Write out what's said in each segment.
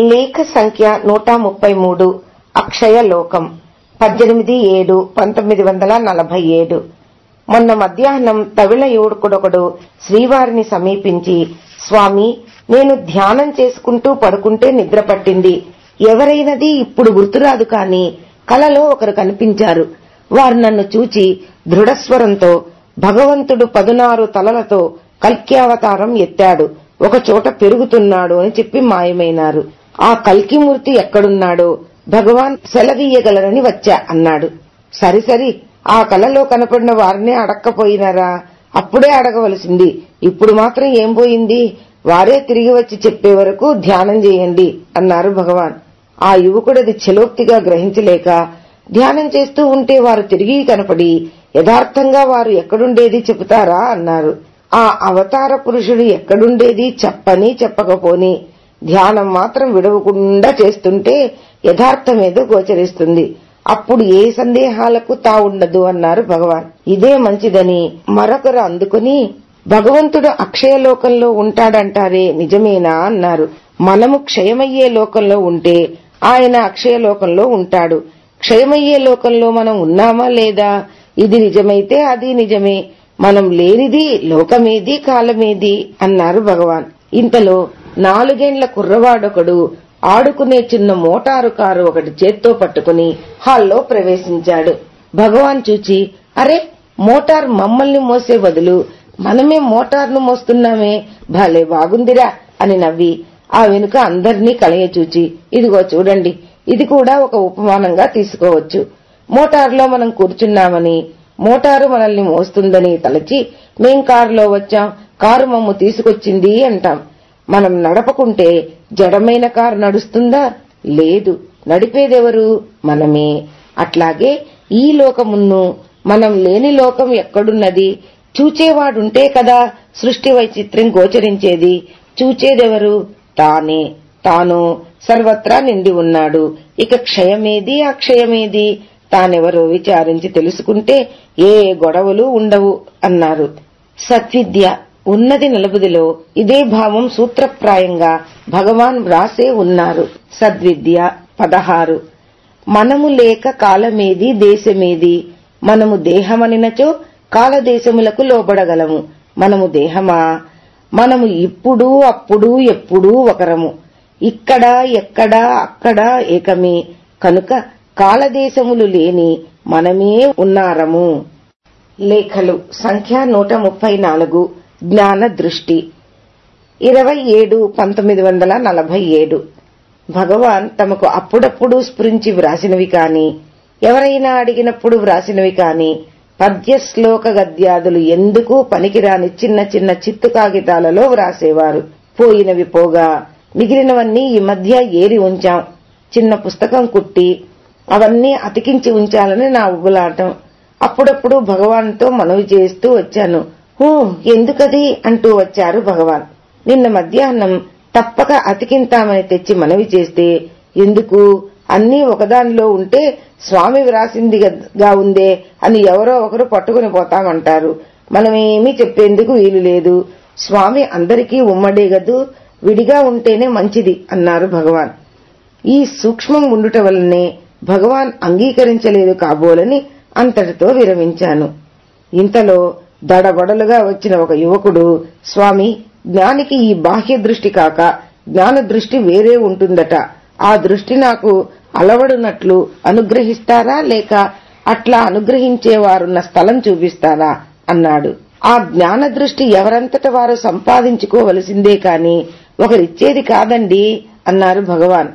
లేఖ సంఖ్య నూట ముప్పై మూడు అక్షయ లోకం పద్దెనిమిది ఏడు పంతొమ్మిది వందల నలభై ఏడు. మొన్న మధ్యాహ్నం తవిళ యువకుడొకడు శ్రీవారిని సమీపించి స్వామి నేను ధ్యానం చేసుకుంటూ పడుకుంటే నిద్ర పట్టింది. ఎవరైనది ఇప్పుడు గుర్తురాదు కాని కలలో ఒకరు కనిపించారు. వారు నన్ను చూచి దృఢస్వరంతో భగవంతుడు పదునారు తలలతో కల్క్యావతారం ఎత్తాడు. ఒకచోట పెరుగుతున్నాడు అని చెప్పి మాయమైనారు. ఆ కల్కిమూర్తి ఎక్కడున్నాడో భగవాన్ సెలవీయగలరని వచ్చా అన్నాడు. సరి సరి ఆ కలలో కనపడిన వారినే అడక్కపోయినారా? అప్పుడే అడగవలసింది. ఇప్పుడు మాత్రం ఏం పోయింది? వారే తిరిగి వచ్చి చెప్పే వరకు ధ్యానం చేయండి అన్నారు భగవాన్. ఆ యువకుడది చెలోక్తిగా గ్రహించలేక ధ్యానం చేస్తూ ఉంటే వారు తిరిగి కనపడి యథార్థంగా వారు ఎక్కడుండేది చెబుతారా అన్నారు. ఆ అవతార పురుషుడు ఎక్కడుండేది చెప్పని చెప్పకపోని ధ్యానం మాత్రం విడవకుండా చేస్తుంటే యథార్థమేదో గోచరిస్తుంది. అప్పుడు ఏ సందేహాలకు తావుండదు అన్నారు భగవాన్. ఇదే మంచిదని మరొకరు అందుకుని భగవంతుడు అక్షయ లోకంలో ఉంటాడంటారే నిజమేనా అన్నారు. మనము క్షయమయ్యే లోకంలో ఉంటే ఆయన అక్షయ లోకంలో ఉంటాడు. క్షయమయ్యే లోకంలో మనం ఉన్నామా లేదా? ఇది నిజమైతే అది నిజమే. మనం లేనిది లోకమేది కాలమేది అన్నారు భగవాన్. ఇంతలో నాలుగేండ్ల కుర్రవాడొకడు ఆడుకునే చిన్న మోటారు కారు ఒకటి చేత్తో పట్టుకుని హాల్లో ప్రవేశించాడు. భగవాన్ చూచి అరే మోటార్ మమ్మల్ని మోసే బదులు మనమే మోటార్ను మోస్తున్నామే. భలే బాగుందిరా అని నవ్వి ఆ వెనుక అందర్నీ కలయచూచి ఇదిగో చూడండి ఇది కూడా ఒక ఉపమానంగా తీసుకోవచ్చు. మోటార్లో మనం కూర్చున్నామని మోటారు మనల్ని మోస్తుందని తలచి మేం కారులో వచ్చాం. కారు మమ్ము తీసుకొచ్చింది అంటాం. మనం నడపకుంటే జడమైన కారు నడుస్తుందా? లేదు. నడిపేదెవరు? మనమే. అట్లాగే ఈ లోకమును మనం లేని లోకం ఎక్కడున్నది? చూచేవాడుంటే కదా సృష్టి వైచిత్ర్యం గోచరించేది. చూచేదెవరు? తానే. తాను సర్వత్రా నిండి ఉన్నాడు. ఇక క్షయమేది? అక్షయమేది తానెవరో విచారించి తెలుసుకుంటే ఏ గొడవలు ఉండవు అన్నారు సత్విద్య. ఉన్నది నలుబుదిలో. ఇదే భావం సూత్రప్రాయంగా భగవాన్ వ్రాసే ఉన్నారు. సద్విద్య పదహారు. మనము లేక కాలమేది దేశమేది? మనము దేహమనినచో కాలదేశములకు లోబడగలము. మనము దేహమా? మనము ఇప్పుడు అప్పుడు ఎప్పుడూ ఒకరము. ఇక్కడ ఎక్కడ అక్కడ ఏకమే. కనుక కాలదేశములు లేని మనమే ఉన్నారము. లేఖలు సంఖ్య నూట ముప్పై నాలుగు. జ్ఞాన దృష్టి ఇరవై ఏడు పంతొమ్మిది వందల నలభై ఏడు. భగవాన్ తమకు అప్పుడప్పుడు స్ఫురించి వ్రాసినవి కాని ఎవరైనా అడిగినప్పుడు వ్రాసినవి కాని పద్య శ్లోక గద్యాదులు ఎందుకు పనికిరాని చిన్న చిన్న చిత్తు కాగితాలలో వ్రాసేవారు. పోయినవి పోగా మిగిలినవన్నీ ఈ మధ్య ఏరి ఉంచాం. చిన్న పుస్తకం కుట్టి అవన్నీ అతికించి ఉంచాలని నా ఉబులాటం. అప్పుడప్పుడు భగవాన్తో మనవి చేస్తూ వచ్చాను. హూ ఎందుకది? అంటూ వచ్చారు భగవాన్. నిన్న మధ్యాహ్నం తప్పక అతికింతామని తెచ్చి మనవి చేస్తే ఎందుకు? అన్నీ ఒకదానిలో ఉంటే స్వామి వ్రాసిందిగా ఉందే అని ఎవరో ఒకరు పట్టుకుని పోతామంటారు. మనమేమీ చెప్పేందుకు వీలు లేదు. స్వామి అందరికీ ఉమ్మడే గదు విడిగా ఉంటేనే మంచిది అన్నారు భగవాన్. ఈ సూక్ష్మం ఉండుట వల్లనే భగవాన్ అంగీకరించలేదు కాబోలని అంతటితో విరమించాను. ఇంతలో దడబడలుగా వచ్చిన ఒక యువకుడు స్వామి జ్ఞానికి ఈ బాహ్య దృష్టి కాక జ్ఞాన దృష్టి వేరే ఉంటుందట. ఆ దృష్టి నాకు అలవడునట్లు అనుగ్రహిస్తారా లేక అట్లా అనుగ్రహించేవారున్న స్థలం చూపిస్తారా అన్నాడు. ఆ జ్ఞాన దృష్టి ఎవరంతట వారు సంపాదించుకోవలసిందే కాని ఒకరిచ్చేది కాదండి అన్నారు భగవాన్.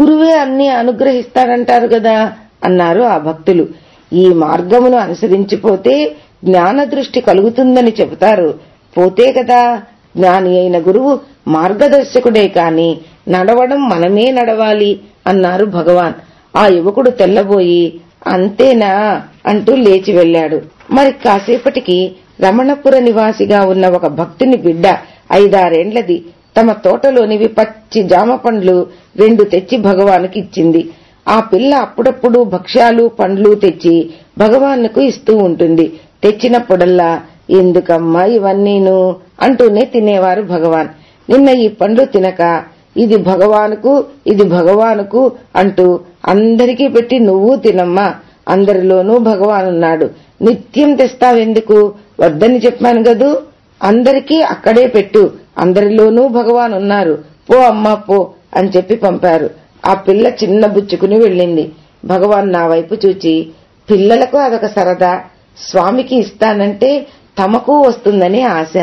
గురువే అన్ని అనుగ్రహిస్తాడంటారు కదా అన్నారు ఆ భక్తులు. ఈ మార్గమును అనుసరించిపోతే జ్ఞాన దృష్టి కలుగుతుందని చెబుతారు. పోతే కదా జ్ఞాని అయిన గురువు మార్గదర్శకుడే కాని నడవడం మనమే నడవాలి అన్నారు భగవాన్. ఆ యువకుడు తెల్లబోయి అంతేనా అంటూ లేచి వెళ్ళాడు మరి కాసేపటికి రమణపుర నివాసిగా ఉన్న ఒక భక్తుని బిడ్డ ఐదారేండ్లది. తమ తోటలోనివి పచ్చి జామ పండ్లు రెండు తెచ్చి భగవానుకి ఇచ్చింది. ఆ పిల్ల అప్పుడప్పుడు భక్ష్యాలు పండ్లు తెచ్చి భగవాన్కు ఇస్తూ ఉంటుంది. తెచ్చినప్పుడల్లా ఎందుకమ్మా ఇవన్నీను? అంటూనే తినేవారు భగవాన్. నిన్న ఈ పండ్లు తినక ఇది భగవానుకు ఇది భగవానుకు అంటూ అందరికీ పెట్టి నువ్వు తినమ్మా అందరిలోనూ భగవానున్నాడు నిత్యం తెస్తావెందుకు? వద్దని చెప్పాను గదూ అందరికీ అక్కడే పెట్టు అందరిలోనూ భగవాన్ ఉన్నారు. పో అమ్మా పో అని చెప్పి పంపారు. ఆ పిల్ల చిన్న బుచ్చుకుని వెళ్ళింది. భగవాన్ నా వైపు చూచి పిల్లలకు అదొక సరదా. స్వామికి ఇస్తానంటే తమకు వస్తుందని ఆశ.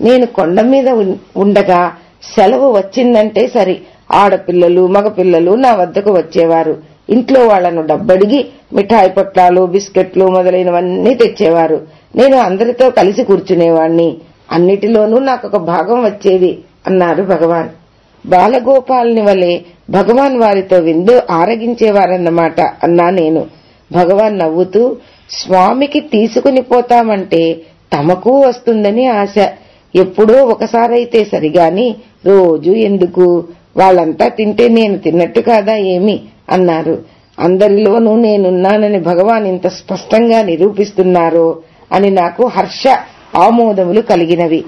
నేను కొండ మీద ఉండగా సెలవు వచ్చిందంటే సరి. ఆడపిల్లలు మగపిల్లలు నా వద్దకు వచ్చేవారు. ఇంట్లో వాళ్ళను డబ్బడిగి మిఠాయి పొట్లాలు బిస్కెట్లు మొదలైనవన్నీ తెచ్చేవారు. నేను అందరితో కలిసి కూర్చునేవాణ్ణి. అన్నిటిలోనూ నాకొక భాగం వచ్చేది అన్నారు భగవాన్. బాలగోపాల్ని వలె భగవాన్ వారితో విందు ఆరగించేవారన్నమాట అన్నా నేను. భగవాన్ నవ్వుతూ స్వామికి తీసుకుని పోతామంటే తమకు వస్తుందని ఆశ. ఎప్పుడో ఒకసారైతే సరిగాని రోజు ఎందుకు? వాళ్ళంతా తింటే నేను తిన్నట్టు కాదా ఏమి? అన్నారు. అందరిలోనూ నేనున్నానని భగవాన్ ఇంత స్పష్టంగా నిరూపిస్తున్నారో అని నాకు హర్ష ఆమోదములు కలిగినవి.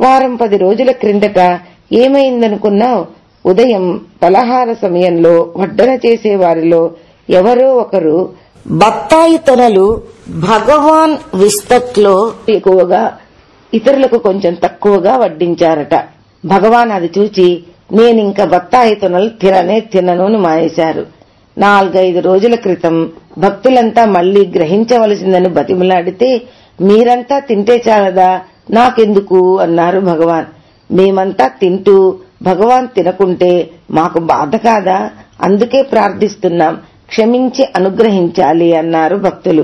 వారం పది రోజుల క్రిందట ఏమైందనుకున్నావు? ఉదయం పలహార సమయంలో వడ్డన చేసేవారిలో ఎవరో ఒకరు బత్తాయి తొనలు భగవాన్ విస్తట్లో ఎక్కువగా ఇతరులకు కొంచెం తక్కువగా వడ్డించారట. భగవాన్ అది చూచి నేనింక బత్తాయి తొనలు తిననే తినను మానేశారు నాలుగైదు రోజుల క్రితం భక్తులంతా మళ్ళీ గ్రహించవలసిందని బతిమలాడితే మీరంతా తింటే చాలదా? నాకెందుకు అన్నారు భగవాన్. మేమంతా తింటూ భగవాన్ తినకుంటే మాకు బాధ కాదా? అందుకే ప్రార్థిస్తున్నాం. క్షమించి అనుగ్రహించాలి అన్నారు భక్తులు.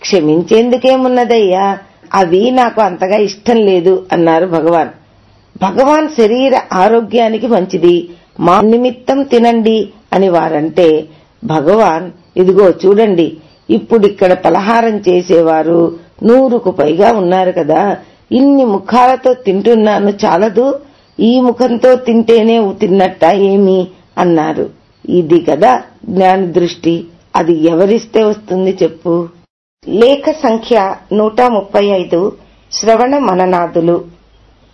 క్షమించేందుకేమున్నదయ్యా? అవి నాకు అంతగా ఇష్టం లేదు అన్నారు భగవాన్. భగవాన్ శరీర ఆరోగ్యానికి మంచిది. మా నిమిత్తం తినండి అని వారంటే భగవాన్ ఇదిగో చూడండి ఇప్పుడిక్కడ పలహారం చేసేవారు నూరుకు పైగా ఉన్నారు కదా. ఇన్ని ముఖాలతో తింటున్నాను చాలదు? ఈ ముఖంతో తింటేనే తిన్నట్ట ఏమి? అన్నారు. ఇది కదా జ్ఞాన దృష్టి అది ఎవరిస్తే వస్తుంది చెప్పు. లేఖ సంఖ్య నూట ముప్పై ఐదు శ్రవణ మననాథులు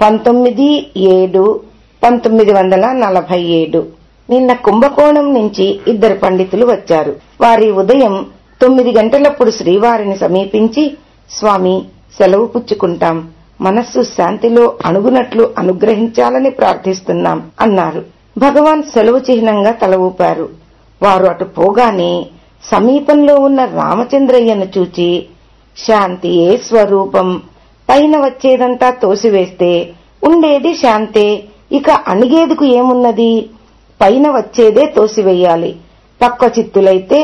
పంతొమ్మిది ఏడు పంతొమ్మిది వందల నలభై ఏడు. నిన్న కుంభకోణం నుంచి ఇద్దరు పండితులు వచ్చారు. వారి ఉదయం తొమ్మిది గంటలప్పుడు శ్రీవారిని సమీపించి స్వామి సెలవు పుచ్చుకుంటాం. మనస్సు శాంతిలో అణుగునట్లు అనుగ్రహించాలని ప్రార్థిస్తున్నాం అన్నారు. భగవాన్ సెలవు చిహ్నంగా తల ఊపారు వారు అటు పోగానే సమీపంలో ఉన్న రామచంద్రయ్యను చూచి శాంతియే స్వరూపం? పైన వచ్చేదంతా తోసివేస్తే ఉండేది శాంతే ఇక అణిగేదుకు ఏమున్నది? పైన వచ్చేదే తోసివేయాలి. పక్క చిత్తులైతే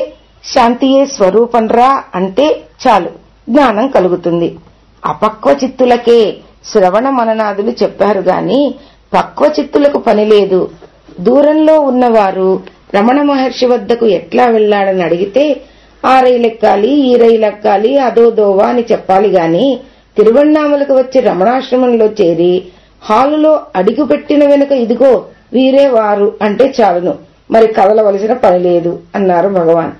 శాంతియే స్వరూపంరా అంటే చాలు జ్ఞానం కలుగుతుంది. అపక్వ చిత్తులకే శ్రవణ మననాదులు చెప్పారు గాని పక్వ చిత్తులకు పని లేదు. దూరంలో ఉన్నవారు రమణ మహర్షి వద్దకు ఎట్లా వెళ్ళాడని అడిగితే ఆ రైలెక్కాలి ఈ రైలెక్కాలి అదో దోవా అని చెప్పాలి గాని తిరువణ్ణామలకు వచ్చి రమణాశ్రమంలో చేరి హాలులో అడుగుపెట్టిన వెనుక ఇదిగో వీరే వారు అంటే చాలును. మరి కదలవలసిన పని లేదు అన్నారు భగవాన్.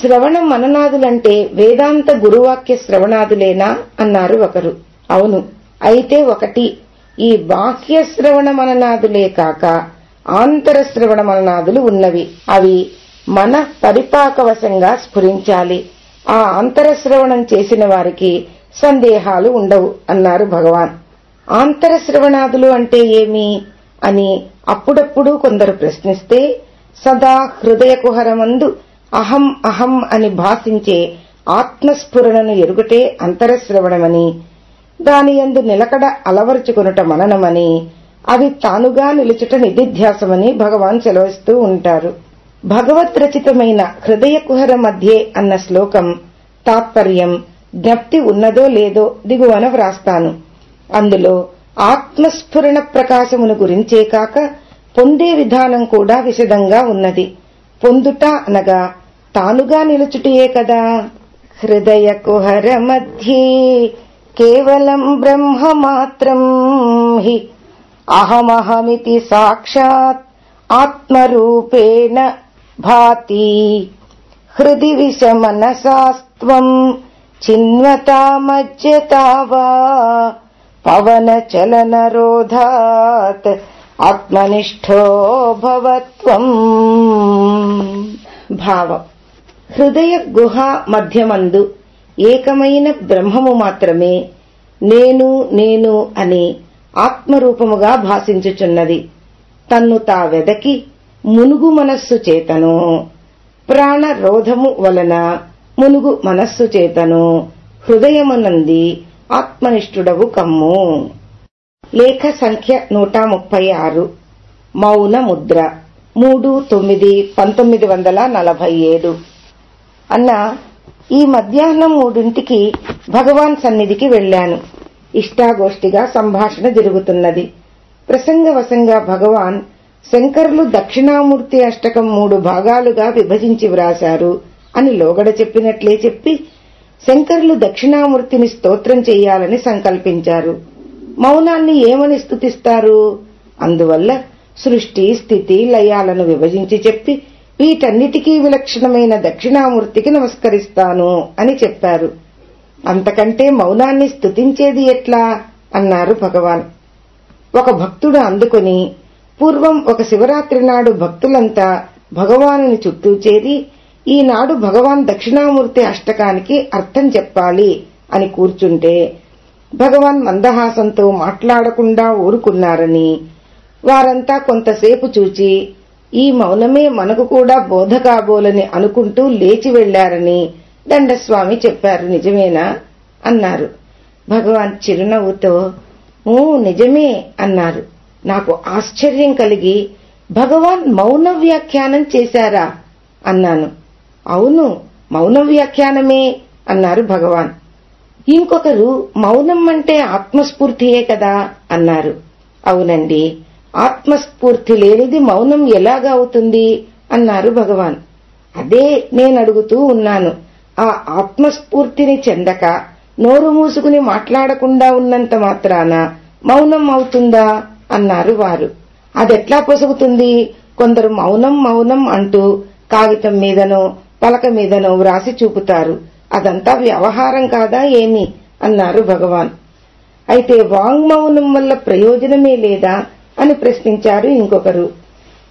శ్రవణ మననాదులంటే వేదాంత గురువాక్య శ్రవణాదులేనా? అన్నారు ఒకరు. అవును. అయితే ఒకటి ఈ బాహ్య శ్రవణ మననాదులే కాక ఆంతరశ్రవణ మననాదులు ఉన్నవి. అవి మన పరిపాకవశంగా స్ఫురించాలి. ఆ అంతరశ్రవణం చేసిన వారికి సందేహాలు ఉండవు అన్నారు భగవాన్. ఆంతరశ్రవణాదులు అంటే ఏమి? అని అప్పుడప్పుడు కొందరు ప్రశ్నిస్తే సదా హృదయ కుహరమందు అహం అహం అని భాషించే ఆత్మస్ఫురణను ఎరుగుటే అంతరశ్రవణమని దాని యందు నిలకడ అలవరుచుకునుట మననమని అది తానుగా నిలుచుట నిధిధ్యాసమని భగవాన్ సెలవిస్తూ ఉంటారు. భగవత్ రచితమైన హృదయ కుహర మధ్యే అన్న శ్లోకం తాత్పర్యం జ్ఞప్తి ఉన్నదో లేదో దిగువన వ్రాస్తాను. అందులో ఆత్మస్ఫురణ ప్రకాశమును గురించే కాక పొందే విధానం కూడా విశదంగా ఉన్నది. పొందుట అనగా తానుగా నిలుచుటయే కదా. హృదయ కుహర మధ్యే కేవలం బ్రహ్మ మాత్రం హి. అహమహమితి సాక్షాత్ ఆత్మరూపేణ భాతి. హృది విషమనసాస్త్వం చిన్వతా మజ్జతా వా పవన చలనరోధాత్ ఆత్మనిష్ఠో భవత్వం. భావం. హృదయ గుహ మధ్యమందు ఏకమైన బ్రహ్మము మాత్రమే నేను నేను అని ఆత్మరూపముగా భాషించుచున్నది. తన్ను తా వెదకి మునుగు మనస్సు చేతను. ప్రాణరోధము వలన మునుగు మనస్సు చేతను. హృదయమునంది ఆత్మనిష్ఠుడవు కమ్ము. లేఖ సంఖ్య నూట ముప్పై ఆరు మౌన ముద్ర. మూడు తొమ్మిది పంతొమ్మిది వందల నలభై ఏడు అన్న ఈ మధ్యాహ్నం మూడింటికి భగవాన్ సన్నిధికి వెళ్ళాను ఇష్టాగోష్ఠిగా సంభాషణ జరుగుతున్నది. ప్రసంగవశంగా భగవాన్ శంకర్లు దక్షిణామూర్తి అష్టకం మూడు భాగాలుగా విభజించి వ్రాశారు అని లోగడ చెప్పినట్లే చెప్పి శంకర్లు దక్షిణామూర్తిని స్తోత్రం చెయ్యాలని సంకల్పించారు. మౌనాన్ని ఏమని స్థుతిస్తారు? అందువల్ల సృష్టి స్థితి లయాలను విభజించి చెప్పి వీటన్నిటికీ విలక్షణమైన దక్షిణామూర్తికి నమస్కరిస్తాను అని చెప్పారు. అంతకంటే మౌనాన్ని స్తుతించేది ఎట్లా? అన్నారు భగవాన్. ఒక భక్తుడు అందుకుని పూర్వం ఒక శివరాత్రి నాడు భక్తులంతా భగవానుని చుట్టూ చేరి ఈనాడు భగవాన్ దక్షిణామూర్తి అష్టకానికి అర్థం చెప్పాలి అని కూర్చుంటే భగవాన్ మందహాసంతో మాట్లాడకుండా ఊరుకున్నారని వారంతా కొంతసేపు చూచి ఈ మౌనమే మనకు కూడా బోధ కాబోలని అనుకుంటూ లేచి వెళ్ళారని దండస్వామి చెప్పారు నిజమేనా? అన్నారు. భగవాన్ చిరునవ్వుతో ఓ నిజమే అన్నారు. నాకు ఆశ్చర్యం కలిగి భగవాన్ మౌన వ్యాఖ్యానం చేశారా? అన్నాను. అవును మౌన వ్యాఖ్యానమే అన్నారు భగవాన్. ఇంకొకరు మౌనం అంటే ఆత్మస్ఫూర్తియే కదా? అన్నారు. అవునండి ఆత్మస్ఫూర్తి లేనిది మౌనం ఎలాగా అవుతుంది? అన్నారు భగవాన్. అదే నేను అడుగుతూ ఉన్నాను. ఆ ఆత్మస్ఫూర్తిని చెందక నోరు మూసుకుని మాట్లాడకుండా ఉన్నంత మాత్రాన మౌనం అవుతుందా? అన్నారు వారు. అదెట్లా పొసుగుతుంది? కొందరు మౌనం మౌనం అంటూ కాగితం మీదనో పలక మీదనో వ్రాసి చూపుతారు. అదంతా వ్యవహారం కాదా ఏమి? అన్నారు భగవాన్. అయితే వాంగ్మౌనం వల్ల ప్రయోజనమే లేదా? అని ప్రశ్నించారు ఇంకొకరు.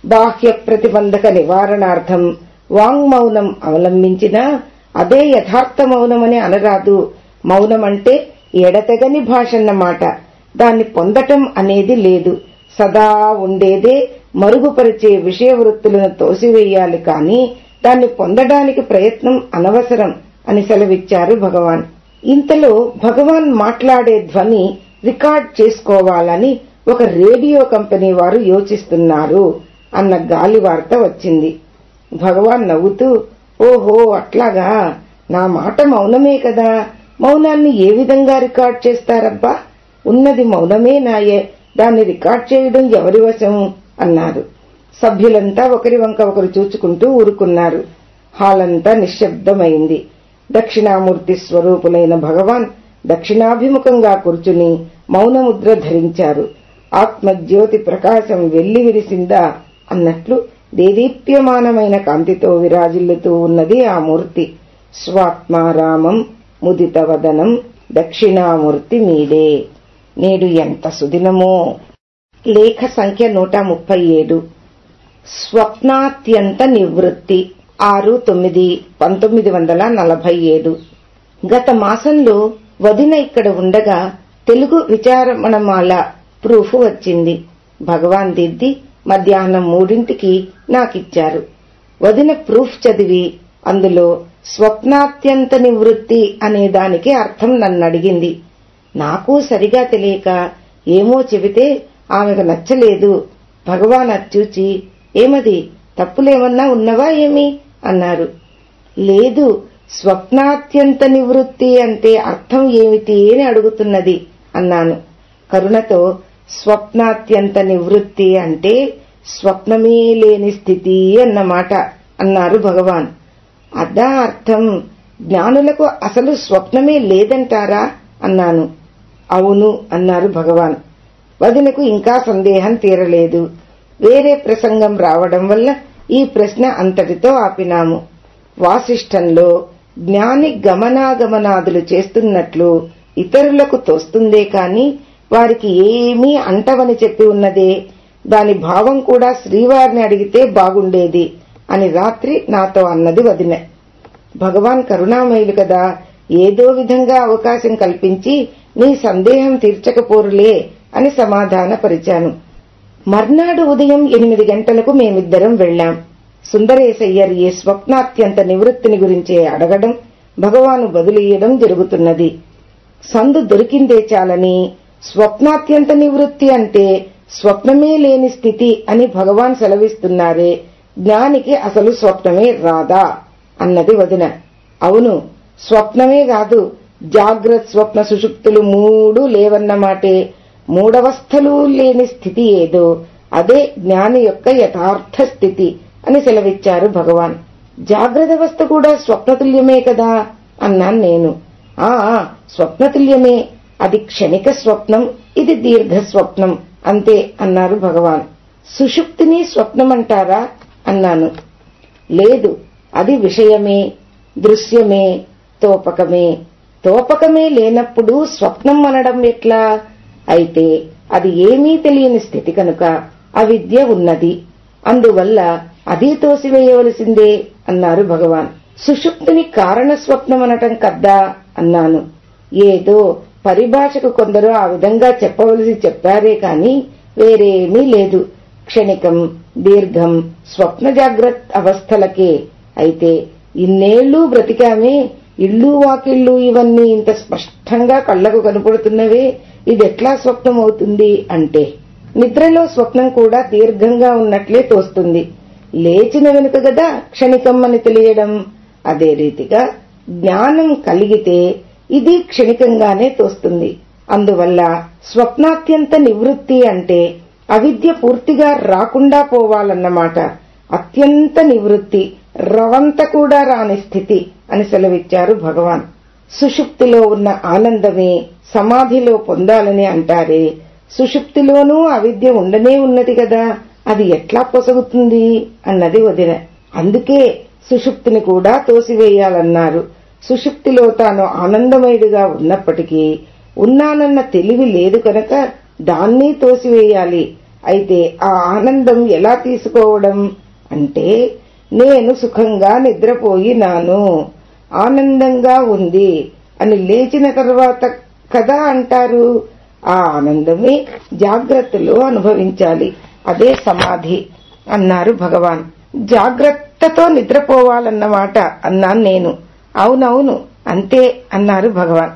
బాహ్య ప్రతిబంధక నివారణార్థం వాంగ్మౌనం అవలంబించినా అదే యథార్థ మౌనమని అనరాదు. మౌనమంటే ఎడతెగని భాషన్నమాట. దాన్ని పొందటం అనేది లేదు. సదా ఉండేదే మరుగుపరిచే విషయ వృత్తులను తోసివేయాలి కాని దాన్ని పొందడానికి ప్రయత్నం అనవసరం అని సెలవిచ్చారు భగవాన్. ఇంతలో భగవాన్ మాట్లాడే ధ్వని రికార్డ్ చేసుకోవాలని ఒక రేడియో కంపెనీ వారు యోచిస్తున్నారు అన్న గాలి వార్త వచ్చింది. భగవాన్ నవ్వుతూ ఓహో అట్లాగా? నా మాట మౌనమే కదా? మౌనాన్ని ఏ విధంగా రికార్డ్ చేస్తారబ్బా? ఉన్నది మౌనమే నాయే. దాన్ని రికార్డ్ చేయడం ఎవరి వశం? అన్నారు. సభ్యులంతా ఒకరి వంక ఒకరు చూచుకుంటూ ఊరుకున్నారు. హాలంతా నిశ్శబ్దమైంది. దక్షిణామూర్తి స్వరూపులైన భగవాన్ దక్షిణాభిముఖంగా కూర్చుని మౌనముద్ర ధరించారు. ఆత్మజ్యోతి ప్రకాశం వెల్లి విరిసిందా అన్నట్లు దేదీప్యమానమైన కాంతితో విరాజిల్లుతూ ఉన్నది ఆ మూర్తి. స్వాత్మారామం ముదితవదనం దక్షిణామూర్తి మీడే నేడు ఎంత సుదినమో. లేఖ సంఖ్య నూట ముప్పై ఏడు. స్వప్నాత్యంత నివృత్తి. ఆరు తొమ్మిది పంతొమ్మిది వందల నలభై ఏడు. గత మాసంలో వదిన ఇక్కడ ఉండగా తెలుగు విచారమణమాల ప్రూఫ్ వచ్చింది. భగవాన్ దిద్ది మధ్యాహ్నం మూడింటికి నాకిచ్చారు. వదిన ప్రూఫ్ చదివి అందులో స్వప్నాత్యంత నివృత్తి అనే దానికి అర్థం నన్నడిగింది. నాకు సరిగా తెలియక ఏమో చెబితే ఆమెకు నచ్చలేదు. భగవాన్ అచ్చూచి ఏమది? తప్పులేమన్నా ఉన్నవా ఏమి? అన్నారు. లేదు స్వప్నాత్యంత నివృత్తి అంటే అర్థం ఏమిటి? అని అడుగుతున్నది అన్నాను. కరుణతో స్వప్నాత్యంత నివృత్తి అంటే స్వప్నమే లేని స్థితి అన్నమాట అన్నారు భగవాన్. అదా అర్థం. జ్ఞానులకు అసలు స్వప్నమే లేదంటారా? అన్నాను. అవును అన్నారు భగవాన్. వదినకు ఇంకా సందేహం తీరలేదు. వేరే ప్రసంగం రావడం వల్ల ఈ ప్రశ్న అంతటితో ఆపినాము. వాసిష్టంలో జ్ఞాని గమనాగమనాదులు చేస్తున్నట్లు ఇతరులకు తోస్తుందే కాని వారికి ఏమీ అంటవని చెప్పి ఉన్నదే. దాని భావం కూడా శ్రీవారిని అడిగితే బాగుండేది అని రాత్రి నాతో అన్నది వదిన. భగవాన్ కరుణామయులు కదా ఏదో విధంగా అవకాశం కల్పించి నీ సందేహం తీర్చకపోరులే అని సమాధానపరిచాను. మర్నాడు ఉదయం ఎనిమిది గంటలకు మేమిద్దరం వెళ్ళాం సుందరేశయ్యర్ ఈ స్వప్నాత్యంత నివృత్తిని గురించే అడగడం భగవాను బదులియడం జరుగుతున్నది. సందు దొరికిందే చాలని స్వప్నాత్యంత నివృత్తి అంటే స్వప్నమే లేని స్థితి అని భగవాన్ సెలవిస్తున్నారే జ్ఞానికి అసలు స్వప్నమే రాదా అన్నది వదిన. అవును స్వప్నమే కాదు జాగ్రత్త స్వప్న సుషుప్తులు మూడు లేవన్నమాటే మూడవస్థలు లేని స్థితి ఏదో అదే జ్ఞాని యొక్క యథార్థ స్థితి అని సెలవిచ్చారు భగవాన్. జాగ్రత్త కూడా స్వప్నతుల్యమే కదా అన్నాను నేను. ఆ స్వప్నతుల్యమే. అది క్షణిక స్వప్నం ఇది దీర్ఘ స్వప్నం అంతే అన్నారు భగవాన్. సుషుప్తిని స్వప్నమంటారా? అన్నాను. లేదు అది విషయమే దృశ్యమే తోపకమే. తోపకమే లేనప్పుడు స్వప్నం అనడం ఎట్లా? అయితే అది ఏమీ తెలియని స్థితి కనుక అవిద్య ఉన్నది. అందువల్ల అది తోసివేయవలసిందే అన్నారు భగవాన్. సుషుప్తిని కారణ స్వప్నమనటం కద్దా? అన్నాను. ఏదో పరిభాషకు కొందరు ఆ విధంగా చెప్పవలసి చెప్పారే కాని వేరేమీ లేదు. క్షణికం దీర్ఘం స్వప్న జాగ్రత్త అవస్థలకే. అయితే ఇన్నేళ్ళు బ్రతికామే ఇళ్ళు వాకిళ్ళు ఇవన్నీ ఇంత స్పష్టంగా కళ్ళకు కనపడుతున్నవే ఇదెట్లా స్వప్నం అవుతుంది అంటే? నిద్రలో స్వప్నం కూడా దీర్ఘంగా ఉన్నట్లే తోస్తుంది. లేచిన వెనుక గదా క్షణికం అని తెలియడం. అదే రీతిగా జ్ఞానం కలిగితే ఇది క్షణికంగానే తోస్తుంది. అందువల్ల స్వప్నాత్యంత నివృత్తి అంటే అవిద్య పూర్తిగా రాకుండా పోవాలన్నమాట. అత్యంత నివృత్తి రవంత కూడా రాని స్థితి అని సెలవిచ్చారు భగవాన్. సుషుప్తిలో ఉన్న ఆనందమే సమాధిలో పొందాలని అంటారే. సుషుప్తిలోనూ అవిద్య ఉండనే ఉన్నది కదా అది ఎట్లా పొసగుతుంది అన్నది వదిన. అందుకే సుషుప్తిని కూడా తోసివేయాలన్నారు. సుషుప్తిలో తాను ఆనందమయుడిగా ఉన్నప్పటికీ ఉన్నానన్న తెలివి లేదు కనుక దాన్ని తోసివేయాలి. అయితే ఆ ఆనందం ఎలా తీసుకోవడం అంటే నేను సుఖంగా నిద్రపోయినాను. ఆనందంగా ఉంది అని లేచిన తర్వాత కదా అంటారు? ఆ ఆనందమే జాగ్రత్తలో అనుభవించాలి. అదే సమాధి అన్నారు భగవాన్. జాగ్రత్తతో నిద్రపోవాలన్నమాట అన్నాను నేను. అవునవును అంతే అన్నారు భగవాన్.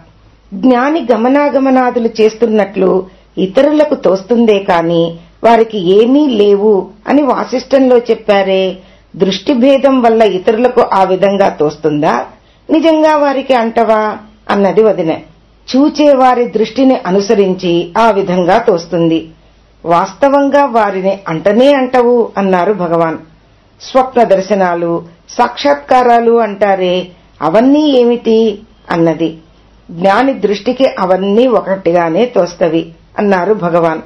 జ్ఞాని గమనాగమనాదులు చేస్తున్నట్లు ఇతరులకు తోస్తుందే కాని వారికి ఏమీ లేవు అని వాసిష్టంలో చెప్పారే. దృష్టి భేదం వల్ల ఇతరులకు ఆ విధంగా తోస్తుందా? నిజంగా వారికి అంటవా? అన్నది వదిన. చూచే వారి దృష్టిని అనుసరించి ఆ విధంగా తోస్తుంది. వాస్తవంగా వారిని అంటనే అంటవు అన్నారు భగవాన్. స్వప్న దర్శనాలు సాక్షాత్కారాలు అంటారే. అవన్నీ ఏమిటి? అన్నది. జ్ఞాని దృష్టికి అవన్నీ ఒకటిగానే తోస్తవి అన్నారు భగవాన్.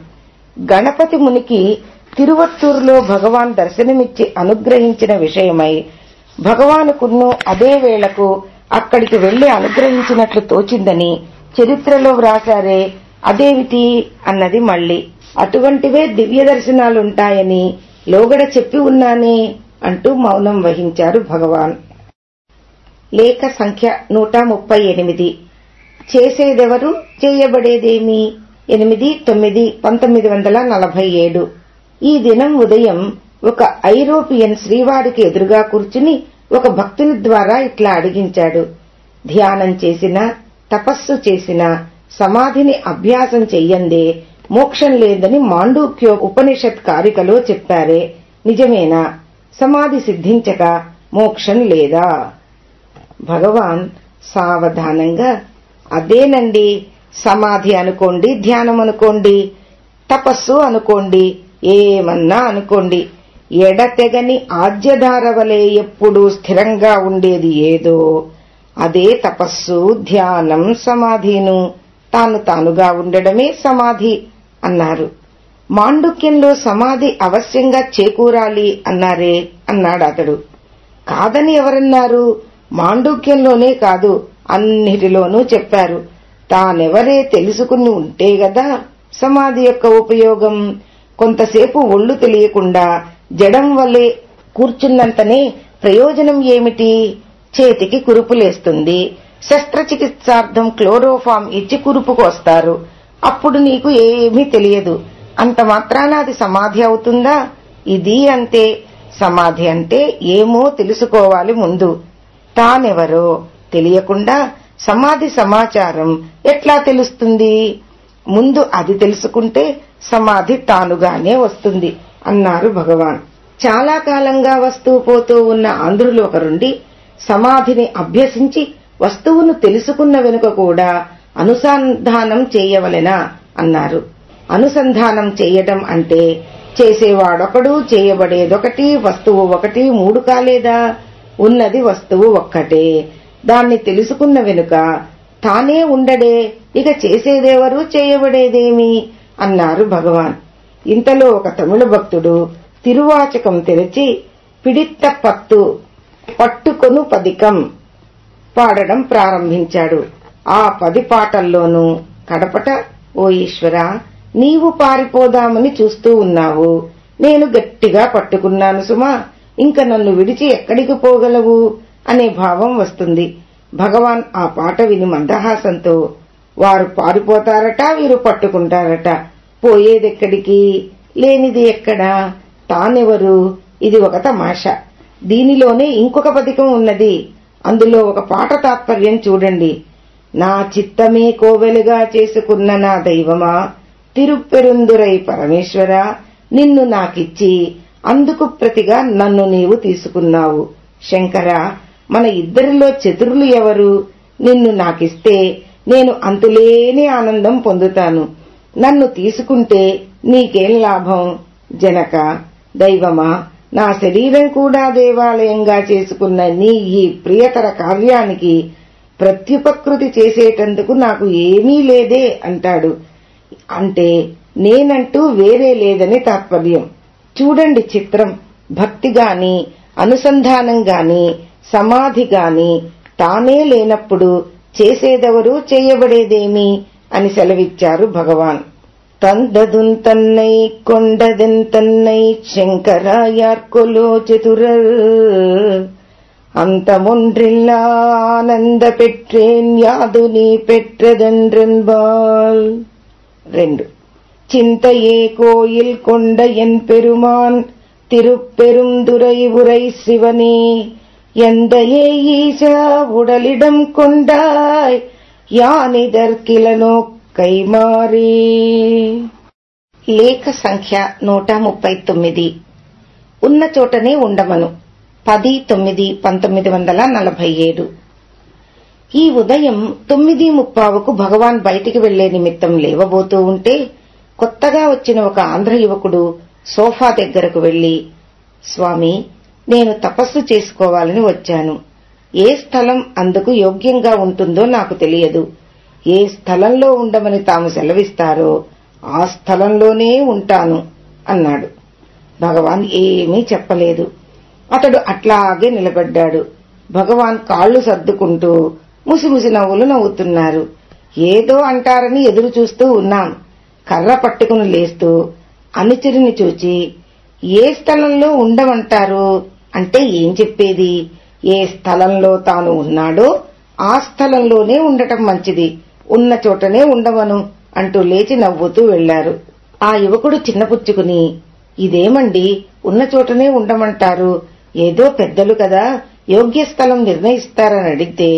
గణపతి మునికి తిరువత్తూరులో భగవాన్ దర్శనమిచ్చి అనుగ్రహించిన విషయమై భగవానుకున్ను అదే వేళకు అక్కడికి వెళ్ళి అనుగ్రహించినట్లు తోచిందని చరిత్రలో వ్రాసారే అదేమిటి? అన్నది మళ్ళీ. అటువంటివే దివ్య దర్శనాలుంటాయని లోగడ చెప్పి ఉన్నానే అంటూ మౌనం వహించారు భగవాన్. లేఖ సంఖ్య నూట ముప్పై ఎనిమిది చేసేదెవరు? చేయబడేదేమి? ఎనిమిది తొమ్మిది పంతొమ్మిది వందల నలభై ఏడు ఈ దినం ఉదయం ఒక ఐరోపియన్ శ్రీవారికి ఎదురుగా కూర్చుని ఒక భక్తుని ద్వారా ఇట్లా అడిగించాడు. ధ్యానం చేసినా తపస్సు చేసినా సమాధిని అభ్యాసం చెయ్యందే మోక్షం లేదని మాండూక్యో ఉపనిషత్ కారికలో చెప్పారే. నిజమేనా? సమాధి సిద్ధించక మోక్షం లేదా? భగవాన్ సావధానంగా అదేనండి సమాధి అనుకోండి ధ్యానం అనుకోండి తపస్సు అనుకోండి ఏమన్నా అనుకోండి. ఎడతెగని ఆద్యధార వలె ఎప్పుడూ స్థిరంగా ఉండేది ఏదో. అదే తపస్సు ధ్యానం సమాధిను తాను తానుగా ఉండడమే సమాధి అన్నారు. మాండుక్యంలో సమాధి అవశ్యంగా చేకూరాలి అన్నారే అన్నాడు అతడు కాదని ఎవరన్నారు? మాండుక్యంలోనే కాదు అన్నిటిలోనూ చెప్పారు. తానెవరే తెలుసుకుని ఉంటే గదా సమాధి యొక్క ఉపయోగం. కొంతసేపు ఒళ్ళు తెలియకుండా జడం వల్లే కూర్చున్నంతనే ప్రయోజనం ఏమిటి? చేతికి కురుపులేస్తుంది శస్త్రచికిత్సార్థం క్లోరోఫామ్ ఇచ్చి కురుపుకొస్తారు అప్పుడు నీకు ఏమీ తెలియదు. అంత మాత్రాన అది సమాధి అవుతుందా? ఇది అంతే. సమాధి అంటే ఏమో తెలుసుకోవాలి ముందు. తానెవరో తెలియకుండా సమాధి సమాచారం ఎట్లా తెలుస్తుంది? ముందు అది తెలుసుకుంటే సమాధి తానుగానే వస్తుంది అన్నారు భగవాన్. చాలా కాలంగా వస్తూ పోతూ ఉన్న ఆంధ్రులు ఒకరుండి సమాధిని అభ్యసించి వస్తువును తెలుసుకున్న వెనుక కూడా అనుసంధానం చేయవలెనా? అన్నారు. అనుసంధానం చేయటం అంటే చేసేవాడొకడు చేయబడేదొకటి వస్తువు ఒకటి మూడు కాలేదా? ఉన్నది వస్తువు ఒక్కటే. దాన్ని తెలుసుకున్న వెనుక తానే ఉండడే ఇక చేసేదెవరు చేయబడేదేమి? అన్నారు భగవాన్. ఇంతలో ఒక తమిళ భక్తుడు తిరువాచకం తెరిచి పిడిత్త పత్తు పట్టుకొను పదికం పాడడం ప్రారంభించాడు. ఆ పది పాటల్లోనూ కడపట ఓ ఈశ్వరా నీవు పారిపోదామని చూస్తూ ఉన్నావు. నేను గట్టిగా పట్టుకున్నాను సుమా ఇంక నన్ను విడిచి ఎక్కడికి పోగలవు? అనే భావం వస్తుంది. భగవాన్ ఆ పాట విని మందహాసంతో వారు పారిపోతారట వీరు పట్టుకుంటారట. పోయేదెక్కడికి? లేనిది ఎక్కడా? తానెవరు? ఇది ఒక తమాష. దీనిలోనే ఇంకొక పథకం ఉన్నది. అందులో ఒక పాట తాత్పర్యం చూడండి. నా చిత్తమే కోవెలుగా చేసుకున్న నా దైవమా? తిరుపెరుందురై పరమేశ్వర నిన్ను నాకిచ్చి అందుకు ప్రతిగా నన్ను నీవు తీసుకున్నావు. శంకర మన ఇద్దరిలో చతురులు ఎవరు? నిన్ను నాకిస్తే నేను అంతులేని ఆనందం పొందుతాను. నన్ను తీసుకుంటే నీకేం లాభం? జనక దైవమా నా శరీరం కూడా దేవాలయంగా చేసుకున్న నీ ఈ ప్రియతర కావ్యానికి ప్రత్యుపకృతి చేసేటందుకు నాకు ఏమీ లేదే అంటాడు. అంటే నేనంటూ వేరే లేదని తాత్పర్యం. చూడండి చిత్రం భక్తి గాని అనుసంధానం గాని సమాధి గాని తానే లేనప్పుడు చేసేదెవరు చేయబడేదేమి అని సెలవిచ్చారు భగవాన్ தந்ததுன் தன்னை கொண்டதென் தன்னை శంకరాయార్కొలో చతురర్ அந்தமொன்றில்லா ஆனந்த பெற்றேன் யாது நீ பெற்றதென்றென்பால் రెండు చింతయే కోయిల్ కొండ ఎన్ పెరుమాన్ திருப்பெருந்துரை உரை சிவனே எந்தையே ஈசா உடலிடம் கொண்டாய் యానిదర్కిలనో కైమారీ లేఖ సంఖ్య నూట ముప్పై తొమ్మిది ఉన్న చోటనే ఉండమను పది తొమ్మిది పంతొమ్మిది వందల నలభై ఏడు ఈ ఉదయం తొమ్మిది ముప్పావుకు భగవాన్ బయటికి వెళ్లే నిమిత్తం లేవబోతూ ఉంటే కొత్తగా వచ్చిన ఒక ఆంధ్ర యువకుడు సోఫా దగ్గరకు వెళ్ళి స్వామి నేను తపస్సు చేసుకోవాలని వచ్చాను. ఏ స్థలం అందుకు యోగ్యంగా ఉంటుందో నాకు తెలియదు. ఏ స్థలంలో ఉండమని తాము సెలవిస్తారో ఆ స్థలంలోనే ఉంటాను అన్నాడు. భగవాన్ ఏమీ చెప్పలేదు. అతడు అట్లాగే నిలబడ్డాడు. భగవాన్ కాళ్ళు సర్దుకుంటూ ముసిముసి నవ్వులు నవ్వుతున్నారు. ఏదో అంటారని ఎదురు చూస్తూ ఉన్నాం. కర్ర పట్టుకుని లేస్తూ అనుచరుని చూచి ఏ స్థలంలో ఉండమంటారు? అంటే ఏం చెప్పేది? ఏ స్థలంలో తాను ఉన్నాడో ఆ స్థలంలోనే ఉండటం మంచిది. ఉన్న చోటనే ఉండమను అంటూ లేచి నవ్వుతూ వెళ్ళారు ఆ యువకుడు చిన్నపుచ్చుకుని ఇదేమండి? ఉన్న చోటనే ఉండమంటారు? ఏదో పెద్దలు కదా యోగ్య స్థలం నిర్ణయిస్తారని అడిగితే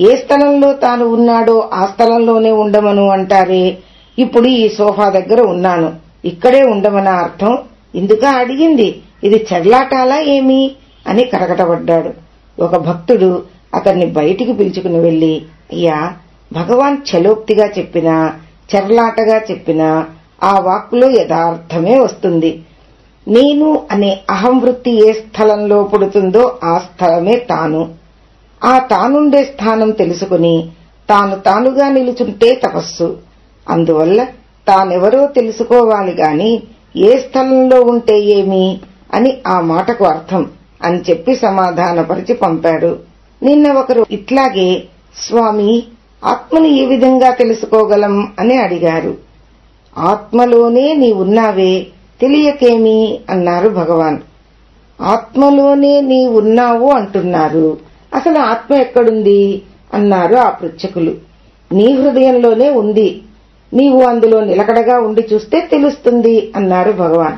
ఏ స్థలంలో తాను ఉన్నాడో ఆ స్థలంలోనే ఉండమను అంటారే? ఇప్పుడు ఈ సోఫా దగ్గర ఉన్నాను. ఇక్కడే ఉండమన్న అర్థం ఇందుకా అడిగింది. ఇది చెర్లాటాలా ఏమి? అని కరగటపడ్డాడు. ఒక భక్తుడు అతన్ని బయటికి పిలుచుకుని వెళ్ళి అయ్యా భగవాన్ చలోక్తిగా చెప్పినా చెర్లాటగా చెప్పినా ఆ వాక్కులో యథార్థమే వస్తుంది. నేను అనే అహం వృత్తి ఏ స్థలంలో పుడుతుందో ఆ స్థలమే తాను. ఆ తానుండే స్థానం తెలుసుకుని తాను తానుగా నిలుచుంటే తపస్సు. అందువల్ల తానెవరో తెలుసుకోవాలి గాని ఏ స్థలంలో ఉంటే ఏమి అని ఆ మాటకు అర్థం అని చెప్పి సమాధానపరిచి పంపాడు. నిన్న ఒకరు ఇట్లాగే స్వామి ఆత్మను ఏ విధంగా తెలుసుకోగలం? అని అడిగారు. ఆత్మలోనే నీ ఉన్నావే తెలియకేమి? అన్నారు భగవాన్. ఆత్మలోనే నీ ఉన్నావు అంటున్నారు. అసలు ఆత్మ ఎక్కడుంది? అన్నారు ఆ పృచ్ఛకులు. నీ హృదయంలోనే ఉంది. నీవు అందులో నిలకడగా ఉండి చూస్తే తెలుస్తుంది అన్నారు భగవాన్.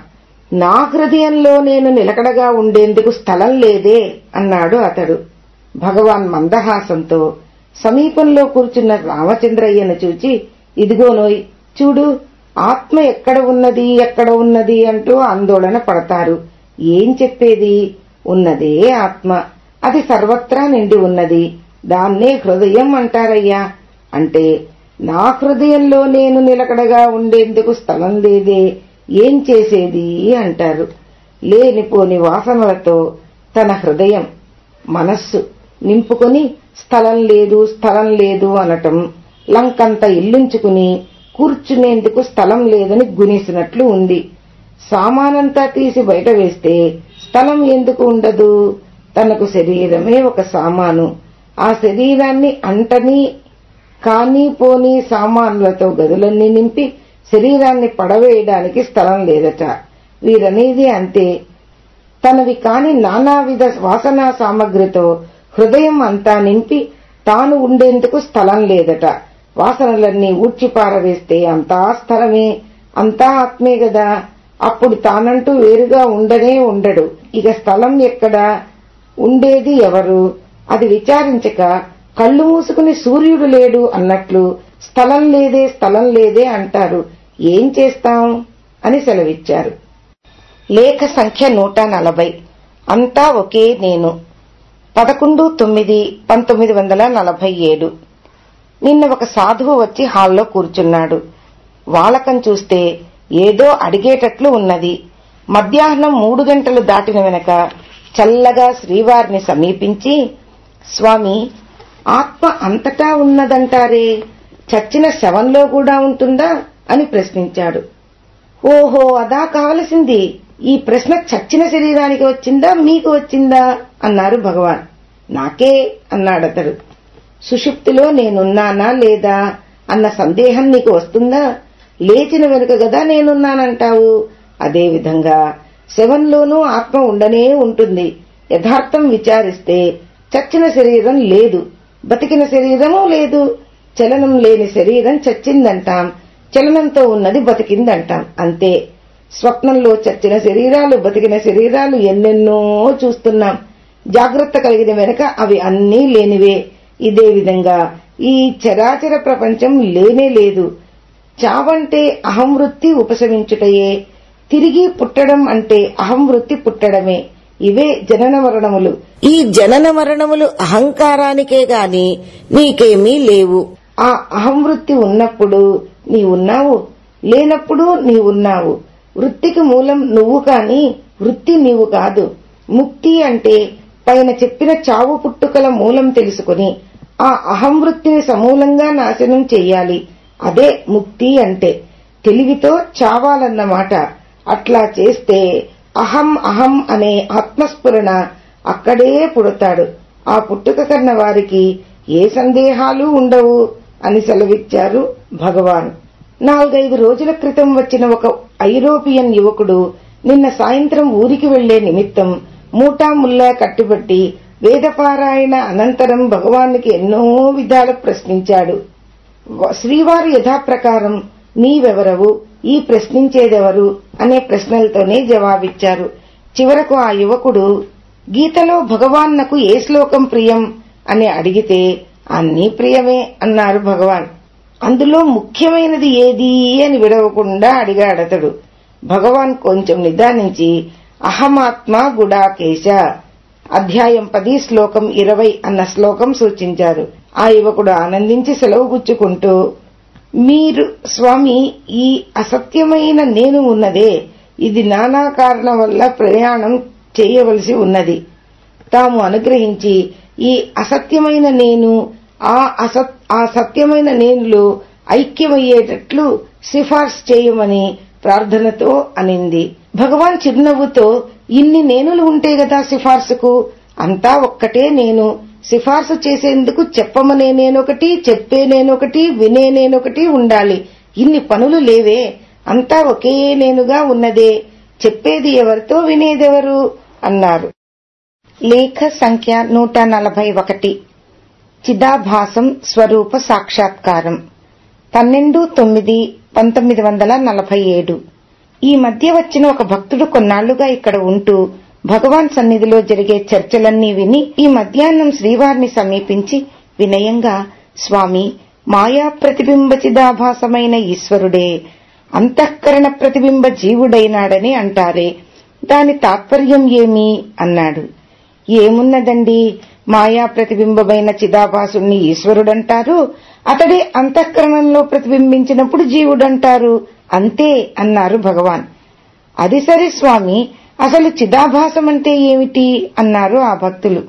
నా హృదయంలో నేను నిలకడగా ఉండేందుకు స్థలం లేదే అన్నాడు అతడు. భగవాన్ మందహాసంతో సమీపంలో కూర్చున్న రామచంద్రయ్యను చూచి ఇదిగోనోయ్ చూడు ఆత్మ ఎక్కడ ఉన్నది ఎక్కడ ఉన్నది అంటూ ఆందోళన పడతారు. ఏం చెప్పేది? ఉన్నదే ఆత్మ. అది సర్వత్రా నిండి ఉన్నది. దాన్నే హృదయం అంటారయ్యా. అంటే నా హృదయంలో నేను నిలకడగా ఉండేందుకు స్థలం లేదే. ఏం చేసేది? అంటారు. లేనిపోని వాసనలతో తన హృదయం మనస్సు నింపుకొని స్థలం లేదు స్థలం లేదు అనటం లంకంత ఇల్లుంచుకుని కూర్చునేందుకు స్థలం లేదని గునేసినట్లు ఉంది. సామానంతా తీసి బయట వేస్తే స్థలం ఎందుకు ఉండదు? తనకు శరీరమే ఒక సామాను. ఆ శరీరాన్ని అంటని కానీ పోని సామాన్లతో గదులన్నీ నింపి శరీరాన్ని పడవేయడానికి స్థలం లేదట. వీరనేది అంతే. తనవి కాని నానావిధ వాసనా సామగ్రితో హృదయం అంతా నింపి తాను ఉండేందుకు స్థలం లేదట. వాసనలన్నీ ఊడ్చిపారవేస్తే అంతా స్థలమే అంతా ఆత్మే గదా. అప్పుడు తానంటూ వేరుగా ఉండనే ఉండడు. ఇక స్థలం ఎక్కడా? ఉండేది ఎవరు? అది విచారించక కళ్ళు మూసుకుని సూర్యుడు లేడు అన్నట్లు స్థలం లేదే స్థలం లేదే అంటారు. ఏం చేస్తాం? అని సెలవిచ్చారు. లేఖ సంఖ్య నూట నలభై. అంతా ఒకే నేను. పదకొండు తొమ్మిది పంతొమ్మిది వందల నలభై ఏడు. నిన్న ఒక సాధువు వచ్చి హాల్లో కూర్చున్నాడు. వాలకం చూస్తే ఏదో అడిగేటట్లు ఉన్నది. మధ్యాహ్నం మూడు గంటలు దాటిన వెనక చల్లగా శ్రీవారిని సమీపించి స్వామి ఆత్మ అంతటా ఉన్నదంటారే? చచ్చిన శవంలో కూడా ఉంటుందా? అని ప్రశ్నించాడు. ఓహో అదా కావలసింది. ఈ ప్రశ్న చచ్చిన శరీరానికి వచ్చిందా? మీకు వచ్చిందా? అన్నారు భగవాన్. నాకే అన్నాడతడు సుషుప్తిలో నేనున్నానా లేదా? అన్న సందేహం నీకు వస్తుందా? లేచిన వెనుక గదా నేనున్నానంటావు? అదేవిధంగా శవంలోనూ ఆత్మ ఉండనే ఉంటుంది. యథార్థం విచారిస్తే చచ్చిన శరీరం లేదు. బతికిన శరీరము లేదు చలనం లేని శరీరం చచ్చిందంటాం చలనంతో ఉన్నది బతికిందంటాం అంతే. స్వప్నంలో చచ్చిన శరీరాలు బతికిన శరీరాలు ఎన్నెన్నో చూస్తున్నాం. జాగ్రత్త కలిగిన వెనుక అవి అన్నీ లేనివే. ఇదే విధంగా ఈ చరాచర ప్రపంచం లేనే లేదు. చావంటే అహం వృత్తి ఉపశమించుటయే. తిరిగి పుట్టడం అంటే అహం వృత్తి పుట్టడమే. ఇవే జనన మరణములు. ఈ జనన మరణములు అహంకారానికే గాని నీకేమీ లేవు. ఆ అహం వృత్తి ఉన్నప్పుడు నీవున్నావు లేనప్పుడు నీవున్నావు. వృత్తికి మూలం నువ్వు కాని వృత్తి నీవు కాదు. ముక్తి అంటే పైన చెప్పిన చావు పుట్టుకల మూలం తెలుసుకుని ఆ అహం వృత్తిని సమూలంగా నాశనం చెయ్యాలి అదే ముక్తి అంటే. తెలివితో చావాలన్నమాట. అట్లా చేస్తే అహం అహం అనే ఆత్మస్ఫురణ అక్కడే పుడతాడు. ఆ పుట్టుక కన్న వారికి ఏ సందేహాలు ఉండవు అని సెలవిచ్చారు భగవాన్. నాలుగైదు రోజుల క్రితం వచ్చిన ఒక ఐరోపియన్ యువకుడు నిన్న సాయంత్రం ఊరికి వెళ్ళే నిమిత్తం మూటాముల్లా కట్టుబట్టి వేదపారాయణ అనంతరం భగవానికి ఎన్నో విధాలు ప్రశ్నించాడు. శ్రీవారి యథాప్రకారం నీవెవరవు? ఈ ప్రశ్నించేదెవరు అనే ప్రశ్నలతోనే జవాబిచ్చారు. చివరకు ఆ యువకుడు గీతలో భగవాన్నకు ఏ శ్లోకం ప్రియం? అని అడిగితే అన్నీ ప్రియమే అన్నారు భగవాన్. అందులో ముఖ్యమైనది ఏది? అని విడవకుండా అడిగాడతడు భగవాన్ కొంచెం నిదానించి అహమాత్మ గుడాకేశ. అధ్యాయం పది శ్లోకం ఇరవై అన్న శ్లోకం సూచించారు. ఆ యువకుడు ఆనందించి సెలవు గుచ్చుకుంటూ మీరు స్వామి ఈ అసత్యమైన నేను ఉన్నదే. ఇది నానా కారణం వల్ల ప్రయాణం చేయవలసి ఉన్నది. తాము అనుగ్రహించి ఈ అసత్యమైన నేను ఆ అసత్ ఆ సత్యమైన నేనులో ఐక్యమయ్యేటట్లు సిఫార్సు చేయమని ప్రార్థనతో అనింది. భగవాన్ చిరునవ్వుతో ఇన్ని నేనులు ఉంటే గదా సిఫార్సుకు? అంతా ఒక్కటే నేను. సిఫార్సు చేసేందుకు చెప్పమనే నేనొకటి చెప్పే నేనొకటి వినే నేనొకటి ఉండాలి. ఇన్ని పనులు లేవే. అంతా ఒకే నేనుగా ఉన్నదే. చెప్పేది ఎవరితో వినేదెవరు? అన్నారు. లేఖ సంఖ్య నూట నలభై ఒకటి. చిదాభాసం స్వరూప సాక్షాత్కారం. పన్నెండు తొమ్మిది పంతొమ్మిది వందల నలభై ఏడు. ఈ మధ్య వచ్చిన ఒక భక్తుడు కొన్నాళ్ళుగా ఇక్కడ ఉంటూ భగవాన్ సన్నిధిలో జరిగే చర్చలన్నీ విని ఈ మధ్యాహ్నం శ్రీవారిని సమీపించి వినయంగా స్వామి మాయా ప్రతిబింబ చిదాభాసమైన ఈశ్వరుడే అంతఃకరణ ప్రతిబింబ జీవుడైనాడని అంటారే దాని తాత్పర్యం ఏమి అన్నాడు. ఏమున్నదండి? మాయా ప్రతిబింబమైన చిదాభాసుణ్ణి ఈశ్వరుడంటారు అతడే అంతఃకరణంలో ప్రతిబింబించినప్పుడు జీవుడంటారు అంతే అన్నారు భగవాన్. అది సరే స్వామి అసలు చిదాభాసం అంటే ఏమిటి? అన్నారు ఆ భక్తులు.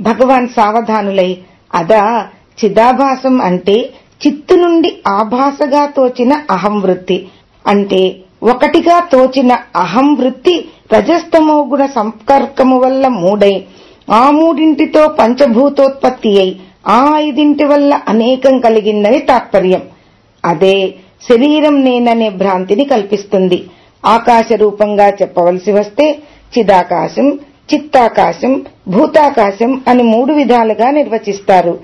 భగవాన్ సావధానులై అదా చిదాభాసం అంటే చిత్తు నుండి ఆభాసగా తోచిన అహం వృత్తి అంటే ఒకటిగా తోచిన అహం వృత్తి రజస్తమో గుణ సంపర్కము వల్ల మూడై ఆ మూడింటితో పంచభూతోత్పత్తి అయి ఆ ఐదింటి వల్ల అనేకం కలిగిందని తాత్పర్యం. అదే శరీరం నేననే భ్రాంతిని కల్పిస్తుంది. ఆకాశ రూపంగా చెప్పవలసి వస్తే చిదాకాశం చిత్తాకాశం భూతాకాశం అని మూడు విధాలుగా నిర్వచిస్తారు.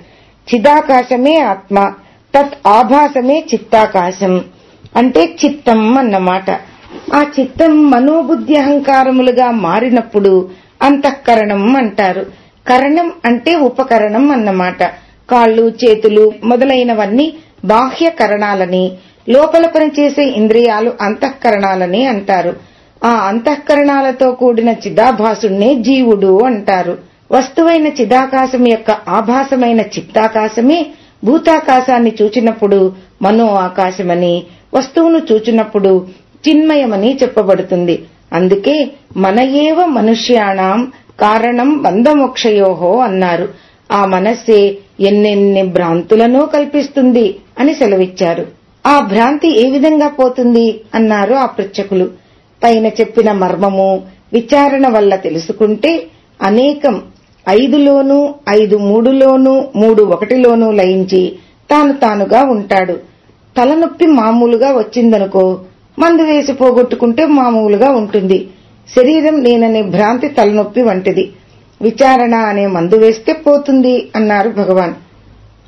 చిదాకాశమే ఆత్మ తత్ ఆభాసమే చిత్తాకాశం. అంటే చిత్తం అన్నమాట. ఆ చిత్తం మనోబుద్ధి అహంకారములుగా మారినప్పుడు అంతఃకరణం అంటారు. కరణం అంటే ఉపకరణం అన్నమాట. కాళ్ళు చేతులు మొదలైనవన్నీ బాహ్య కరణాలని లోపల పనిచేసే ఇంద్రియాలు అంతఃకరణాలని అంటారు. ఆ అంతఃకరణాలతో కూడిన చిదాభాసుణ్ణే జీవుడు అంటారు. వస్తువైన చిదాకాశం యొక్క ఆభాసమైన చిత్తాకాశమే భూతాకాశాన్ని చూచినప్పుడు మనో ఆకాశమని వస్తువును చూచినప్పుడు చిన్మయమని చెప్పబడుతుంది. అందుకే మన ఏవ మనుష్యాణం కారణం బంధమోక్షయోహో అన్నారు. ఆ మనస్సే ఎన్నెన్ని భ్రాంతులను కల్పిస్తుంది అని సెలవిచ్చారు. ఆ భ్రాంతి ఏ విధంగా పోతుంది అన్నారు ఆ పృచ్ఛకులు పైన చెప్పిన మర్మము విచారణ వల్ల తెలుసుకుంటే అనేకం ఐదులోనూ ఐదు మూడులోనూ మూడు ఒకటిలోనూ లయించి తాను తానుగా ఉంటాడు. తలనొప్పి మామూలుగా వచ్చిందనుకో మందు వేసి పోగొట్టుకుంటే మామూలుగా ఉంటుంది. శరీరం నేననే భ్రాంతి తలనొప్పి వంటిది. విచారణ అనే మందు వేస్తే పోతుంది అన్నారు భగవాన్.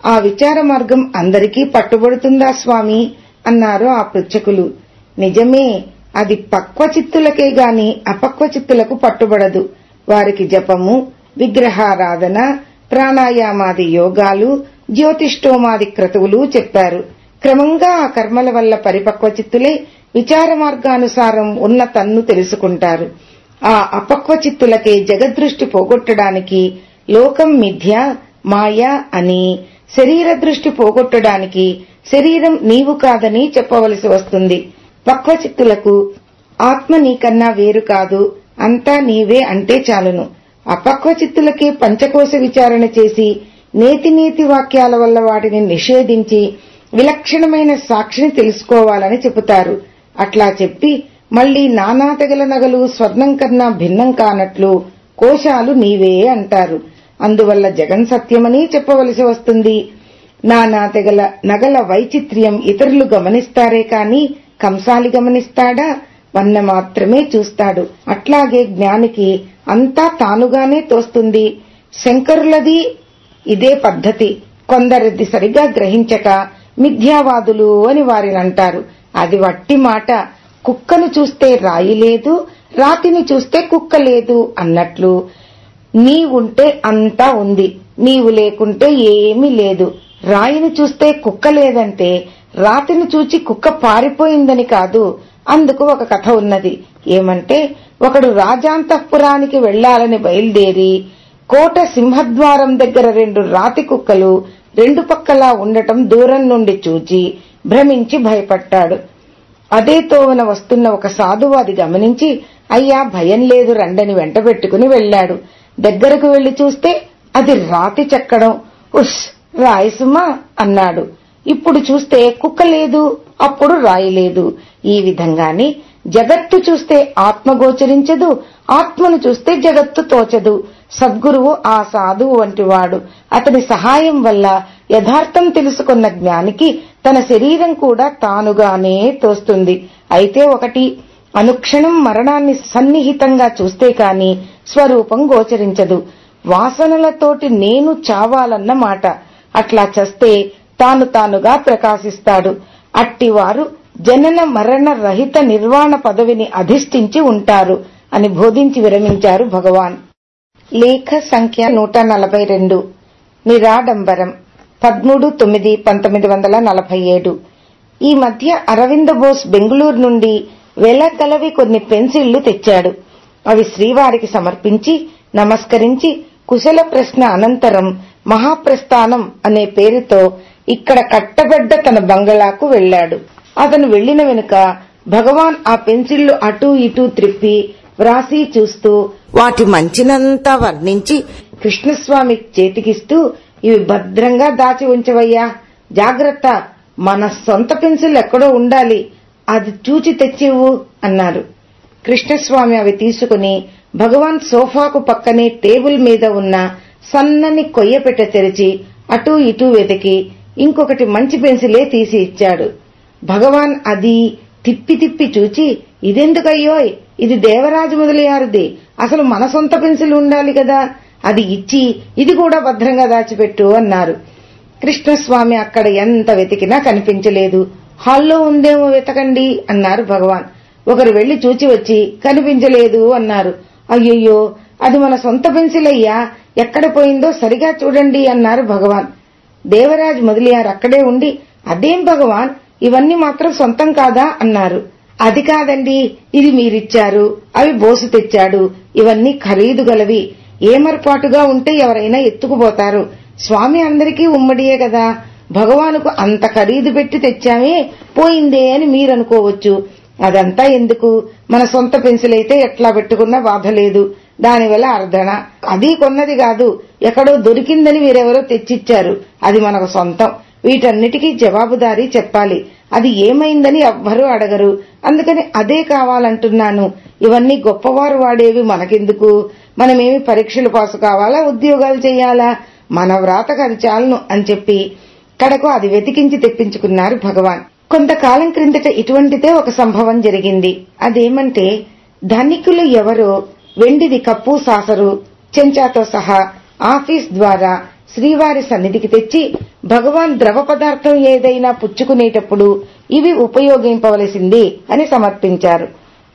ఆ విచార మార్గం అందరికీ పట్టుబడుతుందా స్వామి? అన్నారు ఆ పృచ్ఛకులు. నిజమే అది పక్వ చిత్తులకే గాని అపక్వ చిత్తులకు పట్టుబడదు. వారికి జపము విగ్రహారాధన ప్రాణాయామాది యోగాలు జ్యోతిష్టోమాది క్రతువులు చెప్పారు. క్రమంగా ఆ కర్మల వల్ల పరిపక్వ చిత్తులే విచార మార్గానుసారం ఉన్న తన్ను తెలుసుకుంటారు. ఆ అపక్వ చిత్తులకే జగదృష్టి పోగొట్టడానికి లోకం మిథ్య మాయ అని శరీర దృష్టి పోగొట్టడానికి శరీరం నీవు కాదని చెప్పవలసి వస్తుంది. పక్వచిత్తులకు ఆత్మ నీకన్నా వేరు కాదు అంతా నీవే అంటే చాలును. అపక్వచిత్తులకే పంచకోశ విచారణ చేసి నేతి నేతి వాక్యాల వల్ల వాటిని నిషేధించి విలక్షణమైన సాక్షిని తెలుసుకోవాలని చెబుతారు. అట్లా చెప్పి మళ్ళీ నానా తెగల నగలు స్వర్ణం కన్నా భిన్నం కానట్లు కోశాలు నీవే అంటారు. అందువల్ల జగన్ సత్యమని చెప్పవలసి వస్తుంది. నానా తెగల నగల వైచిత్ర్యం ఇతరులు గమనిస్తారే కాని కంసాలి గమనిస్తాడా? వన్న మాత్రమే చూస్తాడు. అట్లాగే జ్ఞానికి అంతా తానుగానే తోస్తుంది. శంకరులది ఇదే పద్ధతి. కొందరిది సరిగా గ్రహించక మిథ్యావాదులు అని వారిని అంటారు అది వట్టి మాట. కుక్కను చూస్తే రాయి లేదు రాతిని చూస్తే కుక్క లేదు అన్నట్లు నీవుంటే అంతా ఉంది. నీవు లేకుంటే ఏమీ లేదు. రాయిని చూస్తే కుక్క లేదంటే రాతిని చూచి కుక్క పారిపోయిందని కాదు. అందుకు ఒక కథ ఉన్నది. ఏమంటే ఒకడు రాజాంతఃపురానికి వెళ్ళాలని బయలుదేరి కోట సింహద్వారం దగ్గర రెండు రాతి కుక్కలు రెండు పక్కలా ఉండటం దూరం నుండి చూచి భ్రమించి భయపడ్డాడు. అదే తోవన వస్తున్న ఒక సాధువు అది గమనించి అయ్యా భయం లేదు రండని వెంటబెట్టుకుని వెళ్ళాడు దగ్గరకు వెళ్ళి చూస్తే అది రాతి చెక్కడం ఉష్ రాయిసుమా అన్నాడు. ఇప్పుడు చూస్తే కుక్క లేదు అప్పుడు రాయి లేదు. ఈ విధంగానే జగత్తు చూస్తే ఆత్మ గోచరించదు ఆత్మను చూస్తే జగత్తు తోచదు. సద్గురువు ఆ సాధువు వంటివాడు. అతని సహాయం వల్ల యథార్థం తెలుసుకున్న జ్ఞానికి తన శరీరం కూడా తానుగానే తోస్తుంది. అయితే ఒకటి అనుక్షణం మరణాన్ని సన్నిహితంగా చూస్తే కాని స్వరూపం గోచరించదు. వాసనలతోటి నేను చావాలన్న మాట. అట్లా చస్తే తాను తానుగా ప్రకాశిస్తాడు. అట్టివారు జనన మరణ రహిత నిర్వాణ పదవిని అధిష్ఠించి ఉంటారు అని బోధించి విరమించారు భగవాన్. లేఖ సంఖ్య నూట నలభై రెండు. నిరాడంబరం. పదమూడు తొమ్మిది పంతొమ్మిది వందల నలభై ఏడు. ఈ మధ్య అరవింద బోస్ బెంగుళూరు నుండి వెలకలవి కొన్ని పెన్సిళ్ళు తెచ్చాడు. అవి శ్రీవారికి సమర్పించి నమస్కరించి కుశల ప్రశ్న అనంతరం మహాప్రస్థానం అనే పేరుతో ఇక్కడ కట్టబడ్డ తన బంగళాకు వెళ్ళాడు అతను వెళ్ళిన వెనుక భగవాన్ ఆ పెన్సిళ్ళు అటూ ఇటూ త్రిప్పి వ్రాసి చూస్తూ వాటి మంచినంతా వర్ణించి కృష్ణస్వామి చేతికిస్తూ ఇవి భద్రంగా దాచి ఉంచవయ్యా. జాగ్రత్త. మన సొంత పెన్సిల్ ఎక్కడో ఉండాలి. అది చూచి తెచ్చివు అన్నారు. కృష్ణస్వామి అవి తీసుకుని భగవాన్ సోఫాకు పక్కనే టేబుల్ మీద ఉన్న సన్నని కొయ్యపెట్ట తెరిచి అటూ ఇటూ వెతికి ఇంకొకటి మంచి పెన్సిలే తీసి ఇచ్చాడు. భగవాన్ అది తిప్పి తిప్పి చూచి ఇదెందుకయ్యోయ్? ఇది దేవరాజు మొదలయ్యారుది. అసలు మన సొంత పెన్సిల్ ఉండాలి కదా. అది ఇచ్చి ఇది కూడా భద్రంగా దాచిపెట్టు అన్నారు. కృష్ణస్వామి అక్కడ ఎంత వెతికినా కనిపించలేదు. హాల్లో ఉందేమో వెతకండి అన్నారు భగవాన్. ఒకరు వెళ్ళి చూచి వచ్చి కనిపించలేదు అన్నారు. అయ్యయ్యో అది మన సొంత పెన్సిల్ అయ్యా ఎక్కడ పోయిందో సరిగా చూడండి అన్నారు భగవాన్. దేవరాజ్ మొదలయ్యారు అక్కడే ఉండి అదేం భగవాన్ ఇవన్నీ మాత్రం సొంతం కాదా? అన్నారు. అది కాదండి ఇది మీరిచ్చారు అవి బోసు తెచ్చాడు ఇవన్నీ ఖరీదు గలవి. ఏమర్పాటుగా ఉంటే ఎవరైనా ఎత్తుకుపోతారు. స్వామి అందరికీ ఉమ్మడియే కదా భగవానుకు అంత ఖరీదు పెట్టి తెచ్చామే పోయిందే అని మీరనుకోవచ్చు. అదంతా ఎందుకు? మన సొంత పెన్సిల్ అయితే ఎట్లా పెట్టుకున్నా బాధ లేదు. దానివల్ల అర్ధన. అది కొన్నది కాదు. ఎక్కడో దొరికిందని మీరెవరో తెచ్చిచ్చారు. అది మనకు సొంతం. వీటన్నిటికీ జవాబుదారీ చెప్పాలి. అది ఏమైందని ఎవ్వరూ అడగరు. అందుకని అదే కావాలంటున్నాను. ఇవన్నీ గొప్పవారు వాడేవి మనకెందుకు? మనమేమి పరీక్షలు పాసు కావాలా? ఉద్యోగాలు చేయాలా? మన వ్రాతకు అది చాలును అని చెప్పి కడకు అది వెతికించి తెప్పించుకున్నారు భగవాన్. కొంతకాలం క్రిందట ఇటువంటిదే ఒక సంభవం జరిగింది. అదేమంటే ధనికులు ఎవరో వెండిది కప్పు సాసరు చెంచాతో సహా ఆఫీస్ ద్వారా శ్రీవారి సన్నిధికి తెచ్చి భగవాన్ ద్రవ పదార్థం ఏదైనా పుచ్చుకునేటప్పుడు ఇవి ఉపయోగింపవలసింది అని సమర్పించారు.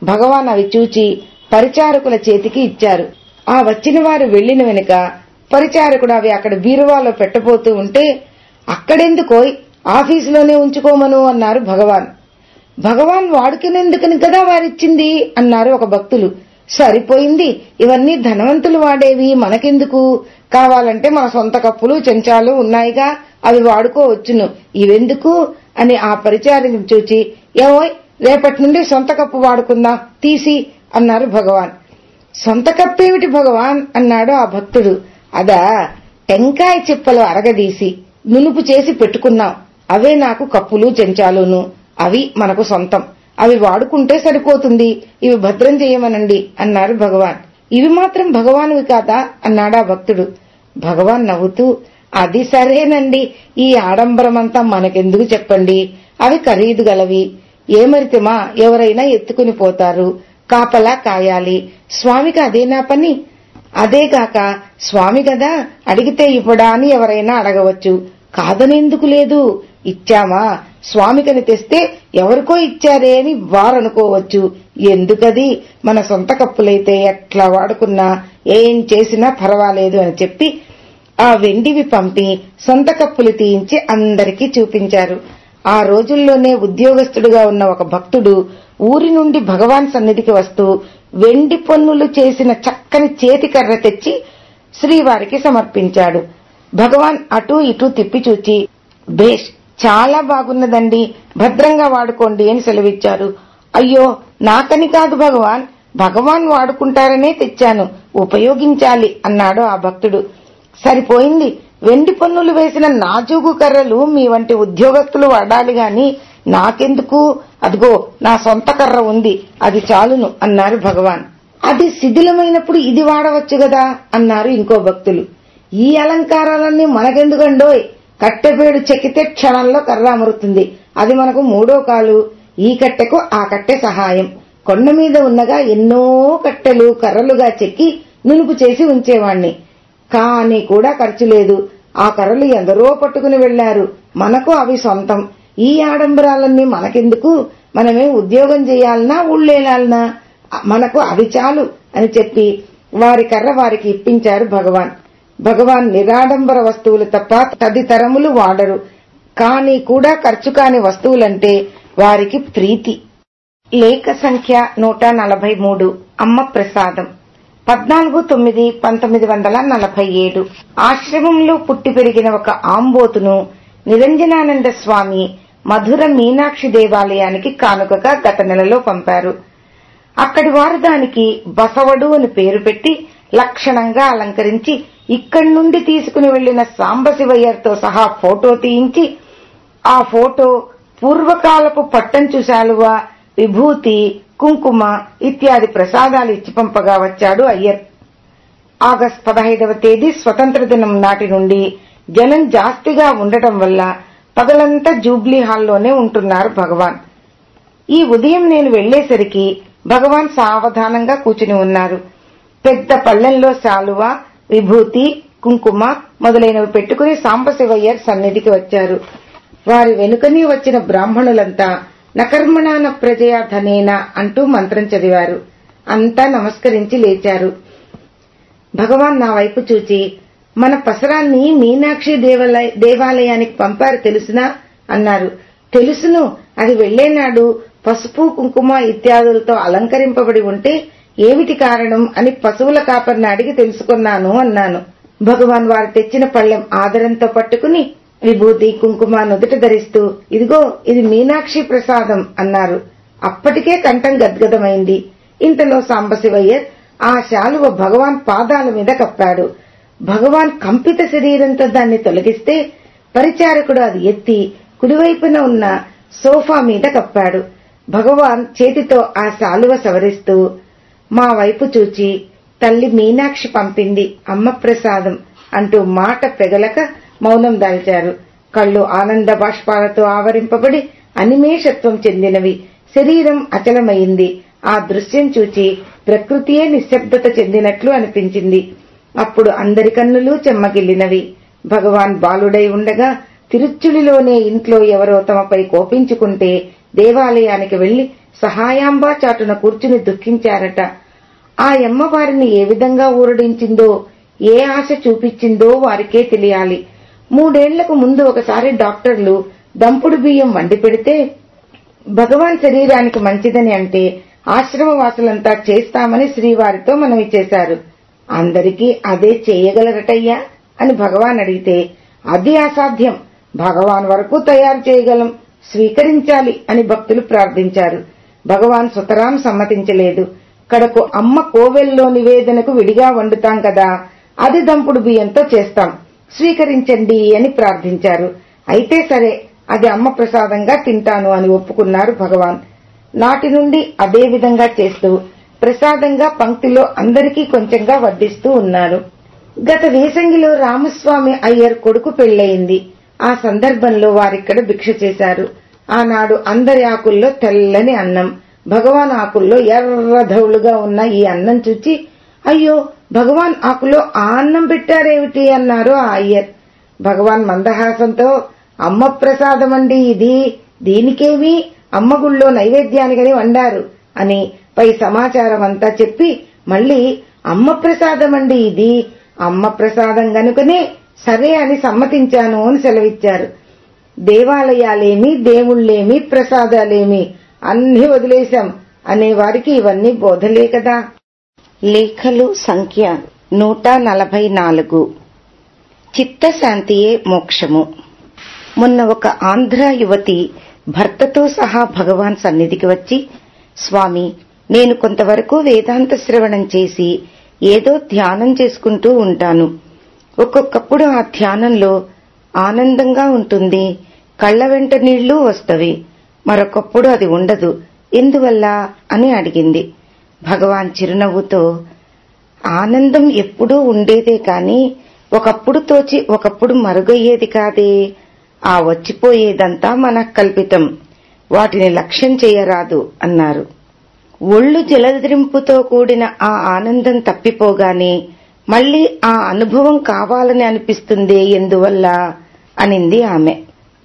భగవాన్ అవి చూచి పరిచారకుల చేతికి ఇచ్చారు. ఆ వచ్చిన వారు వెళ్ళిన వెనుక పరిచారకుడు అవి అక్కడ బీరువాలో పెట్టబోతూ ఉంటే అక్కడెందుకోయ్ ఆఫీసులోనే ఉంచుకోమను అన్నారు భగవాన్. భగవాన్ వాడుకునేందుకని కదా వారిచ్చింది అన్నారు ఒక భక్తులు. సరిపోయింది ఇవన్నీ ధనవంతులు వాడేవి మనకెందుకు? కావాలంటే మన సొంత కప్పులు చెంచాలు ఉన్నాయిగా అవి వాడుకోవచ్చును. ఇవెందుకు? అని ఆ పరిచారిని చూచి ఏవోయ్ రేపటి నుండి సొంత కప్పు వాడుకుందాం? తీసి అన్నారు భగవాన్. సొంత కప్పేమిటి భగవాన్? అన్నాడు ఆ భక్తుడు. అదా టెంకాయ చిప్పలు అరగదీసి నునుపు చేసి పెట్టుకున్నాం. అవే నాకు కప్పులు చెంచాలును. అవి మనకు సొంతం. అవి వాడుకుంటే సరిపోతుంది. ఇవి భద్రం చేయమనండి అన్నారు భగవాన్. ఇవి మాత్రం భగవానువి కాదా? అన్నాడా భక్తుడు. భగవాన్ నవ్వుతూ అది సరేనండి. ఈ ఆడంబరమంతా మనకెందుకు చెప్పండి? అవి ఖరీదు గలవి. ఏమరితమా ఎవరైనా ఎత్తుకుని పోతారు. కాపలా కాయాలి. స్వామికి అదేనా పని. అదేగాక స్వామి కదా అడిగితే ఇవ్వడా అని ఎవరైనా అడగవచ్చు. కాదనేందుకు లేదు ఇచ్చామా? స్వామికని తెస్తే ఎవరికో ఇచ్చారే అని వారనుకోవచ్చు. ఎందుకది? మన సొంత కప్పులైతే ఎట్లా వాడుకున్నా? ఏం చేసినా పర్వాలేదు అని చెప్పి ఆ వెండివి పంపి సొంత కప్పులు తీయించి అందరికీ చూపించారు. ఆ రోజుల్లోనే ఉద్యోగస్తుడుగా ఉన్న ఒక భక్తుడు ఊరి నుండి భగవాన్ సన్నిధికి వస్తూ వెండి పన్నులు చేసిన చక్కని చేతికర్ర తెచ్చి శ్రీవారికి సమర్పించాడు. భగవాన్ అటూ ఇటూ తిప్పి చూచి భేష్ చాలా బాగున్నదండి. భద్రంగా వాడుకోండి అని సెలవిచ్చారు. అయ్యో నాకని కాదు భగవాన్. భగవాన్ వాడుకుంటారనే తెచ్చాను. ఉపయోగించాలి అన్నాడు ఆ భక్తుడు. సరిపోయింది. వెండి పన్నులు వేసిన నాజూగు కర్రలు మీ వంటి ఉద్యోగస్తులు వాడాలి గాని నాకెందుకు? అదిగో నా సొంత కర్ర ఉంది. అది చాలును అన్నారు భగవాన్. అది శిథిలమైనప్పుడు ఇది వాడవచ్చు గదా అన్నారు ఇంకో భక్తులు. ఈ అలంకారాలన్నీ మనకెందుకండోయ్? కట్టెపేడు చెక్కితే క్షణంలో కర్ర అమరుతుంది. అది మనకు మూడో కాలు. ఈ కట్టెకు ఆ కట్టె సహాయం. కొండ మీద ఉన్నగా ఎన్నో కట్టెలు కర్రలుగా చెక్కి నునుపు చేసి ఉంచేవాణ్ణి. కానీ కూడా ఖర్చు లేదు. ఆ కర్రలు ఎందరో పట్టుకుని వెళ్ళారు. మనకు అవి సొంతం. ఈ ఆడంబరాలన్నీ మనకెందుకు? మనమే ఉద్యోగం చేయాలనా ఊళ్ళేలాలనా మనకు అవి చాలు అని చెప్పి వారి కర్ర వారికి ఇప్పించారు భగవాన్. భగవాన్ నిరాడంబర వస్తువులు తప్ప తదితరములు వాడరు. కానీ కూడా ఖర్చు కాని వస్తువులంటే వారికి ప్రీతి. లేఖ సంఖ్య నూట నలభై మూడు. అమ్మ ప్రసాదం. పద్నాలుగు తొమ్మిది పంతొమ్మిది వందల నలభై ఏడు. ఆశ్రమంలో పుట్టి పెరిగిన ఒక ఆంబోతును నిరంజనానంద స్వామి మధుర మీనాక్షి దేవాలయానికి కానుకగా గత నెలలో పంపారు. అక్కడి వారు దానికి బసవడు అని పేరు పెట్టి లక్షణంగా అలంకరించి ఇక్కడి నుండి తీసుకుని వెళ్ళిన సాంబశివయ్యర్తో సహా ఫోటో తీయించి ఆ ఫోటో పూర్వకాలపు పట్టంచు శాలువ విభూతి కుంకుమ ఇత్యాది ప్రసాదాలు ఇచ్చి పంపగా వచ్చాడు అయ్యర్. ఆగస్టు పదహైదవ తేదీ స్వతంత్ర దినం నాటి నుండి జనం జాస్తిగా ఉండటం వల్ల పగలంతా జూబ్లీ హాల్లోనే ఉంటున్నారు భగవాన్. ఈ ఉదయం నేను వెళ్ళేసరికి భగవాన్ సావధానంగా కూర్చుని ఉన్నారు. పెద్ద పళ్ళెంలో శాలువ విభూతి కుంకుమ మొదలైనవి పెట్టుకుని సాంబశివయ్యర్ సన్నిధికి వచ్చారు. వారి వెనుకని వచ్చిన బ్రాహ్మణులంతా నకర్మణాన ప్రజయా ధనేన అంటూ మంత్రం చదివారు. అంతా నమస్కరించి లేచారు. భగవాన్ నా వైపు చూచి మన పసరాన్ని మీనాక్షి దేవాలయానికి పంపారు తెలుసునా? అన్నారు. తెలుసును. అది వెళ్ళేనాడు పసుపు కుంకుమ ఇత్యాదులతో అలంకరింపబడి ఉంటే ఏమిటి కారణం అని పశువుల కాపర్ని అడిగి తెలుసుకున్నాను అన్నాను. భగవాన్ వారు తెచ్చిన పళ్ళెం ఆదరంతో పట్టుకుని విభూతి కుంకుమ నుదుట ధరిస్తూ ఇదిగో ఇది మీనాక్షి ప్రసాదం అన్నారు. అప్పటికే కంఠం గద్గదమైంది. ఇంతలో సాంబశివయ్యర్ ఆ శాలువ భగవాన్ పాదాల మీద కప్పాడు. భగవాన్ కంపిత శరీరంతో దాన్ని తొలగిస్తే పరిచారకుడు అది ఎత్తి కుడివైపున ఉన్న సోఫా మీద కప్పాడు. భగవాన్ చేతితో ఆ శాలువ సవరిస్తూ మా వైపు చూచి తల్లి మీనాక్షి పంపింది అమ్మ ప్రసాదం అంటూ మాట పెగలక మౌనం దాల్చారు. కళ్ళు ఆనంద బాష్పాలతో ఆవరింపబడి అనిమేషత్వం చెందినవి. శరీరం అచలమైంది. ఆ దృశ్యం చూచి ప్రకృతియే నిశ్శబ్దత చెందినట్లు అనిపించింది. అప్పుడు అందరి కన్నులు చెమ్మగిల్లినవి. భగవాన్ బాలుడై ఉండగా తిరుచులిలోనే ఇంట్లో ఎవరో తమపై కోపించుకుంటే దేవాలయానికి వెళ్ళి సహాయాంబా చాటున కూర్చుని దుఃఖించారట. ఆ అమ్మవారిని ఏ విధంగా ఊరడించిందో ఏ ఆశ చూపించిందో వారికే తెలియాలి. మూడేళ్ళకు ముందు ఒకసారి డాక్టర్లు దంపుడు బియ్యం వండి పెడితే భగవాన్ శరీరానికి మంచిదని అంటే ఆశ్రమవాసులంతా చేస్తామని శ్రీవారితో మనవి చేశారు. అందరికీ అదే చేయగలరటయ్యా అని భగవాన్ అడిగితే అది అసాధ్యం. భగవాన్ వరకు తయారు చేయగలం. స్వీకరించాలి అని భక్తులు ప్రార్థించారు. భగవాన్ సుతరాం సమ్మతించలేదు. కడకు అమ్మ కోవెల్లో నివేదనకు విడిగా వండుతాం కదా అది దంపుడు బియ్యంతో చేస్తాం. స్వీకరించండి అని ప్రార్థించారు. అయితే సరే అది అమ్మ ప్రసాదంగా తింటాను అని ఒప్పుకున్నారు భగవాన్. నాటి నుండి అదే విధంగా చేస్తూ ప్రసాదంగా పంక్తిలో అందరికీ కొంచెంగా వడ్డిస్తూ ఉన్నారు. గత వేసంగిలో రామస్వామి అయ్యర్ కొడుకు పెళ్ళయింది ఆ సందర్భంలో వారిక్కడ భిక్ష చేశారు. ఆనాడు అందరి ఆకుల్లో తెల్లని అన్నం. భగవాన్ ఆకుల్లో ఎర్రధవులుగా ఉన్న ఈ అన్నం చూచి అయ్యో భగవాన్ ఆకులో ఆ అన్నం పెట్టారేమిటి? అన్నారు ఆ అయ్యర్. భగవాన్ మందహాసంతో అమ్మ ప్రసాదమండి ఇది. దీనికేమి? అమ్మ గుళ్ళో నైవేద్యానికని వండారు. అని పై సమాచారం అంతా చెప్పి మళ్ళీ అమ్మ ప్రసాదమండి ఇది. అమ్మ ప్రసాదం గనుకనే సరే అని సమ్మతించాను అని సెలవిచ్చారు. దేవాలయాలేమి దేవుళ్ళేమి ప్రసాదాలేమి అన్ని వదిలేశాం. అనే వారికి ఇవన్నీ బోధలే కదా. లేఖలు సంఖ్య నూట నలభై నాలుగు. చిత్తశాంతియే మోక్షము. మొన్న ఒక ఆంధ్ర యువతి భర్తతో సహా భగవాన్ సన్నిధికి వచ్చి స్వామి నేను కొంతవరకు వేదాంత శ్రవణం చేసి ఏదో ధ్యానం చేసుకుంటూ ఉంటాను. ఒక్కొక్కప్పుడు ఆ ధ్యానంలో ఆనందంగా ఉంటుంది. కళ్ళ వెంట నీళ్ళు వస్తవి. మరొకప్పుడు అది ఉండదు. ఎందువల్ల అని అడిగింది. భగవాన్ చిరునవ్వుతో ఆనందం ఎప్పుడూ ఉండేదే కాని ఒకప్పుడు తోచి ఒకప్పుడు మరుగయ్యేది కాదే. ఆ వచ్చిపోయేదంతా మనఃకల్పితం వాటిని లక్ష్యం చేయరాదు అన్నారు. ఒళ్ళు జలద్రింపుతో కూడిన ఆ ఆనందం తప్పిపోగానే మళ్ళీ ఆ అనుభవం కావాలని అనిపిస్తుందే ఎందువల్ల? అనింది ఆమె.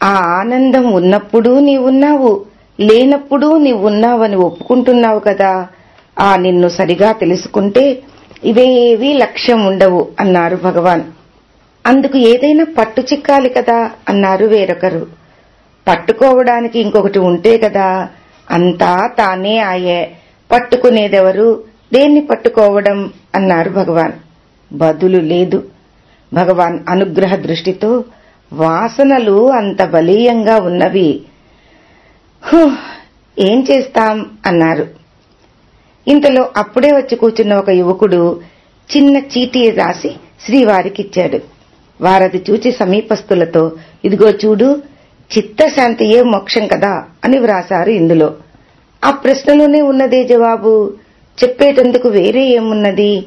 ఆ ఆనందం ఉన్నప్పుడు నీవున్నావు లేనప్పుడు నీవున్నావని ఒప్పుకుంటున్నావు కదా. ఆ నిన్ను సరిగా తెలుసుకుంటే ఇవేవీ లక్ష్యం ఉండవు అన్నారు భగవాన్. అందుకు ఏదైనా పట్టు చిక్కాలి కదా అన్నారు వేరొకరు. పట్టుకోవడానికి ఇంకొకటి ఉంటే కదా అంతా తానే ఆయే. పట్టుకునేదెవరు? దేన్ని పట్టుకోవడం? అన్నారు భగవాన్. బదులు లేదు. భగవాన్ అనుగ్రహ దృష్టితో వాసనలు అంత బలీయంగా ఉన్నవి. ఏం చేస్తాం? అన్నారు. ఇంతలో అప్పుడే వచ్చి కూర్చున్న ఒక యువకుడు చిన్న చీటీ రాసి శ్రీవారికిచ్చాడు. వారది చూచి సమీపస్తులతో ఇదిగో చూడు చిత్తశాంతియే మోక్షం కదా? అని వ్రాశారు ఇందులో. ఆ ప్రశ్నలోనే ఉన్నదే జవాబు. చెప్పేటందుకు వేరే ఏమున్నది?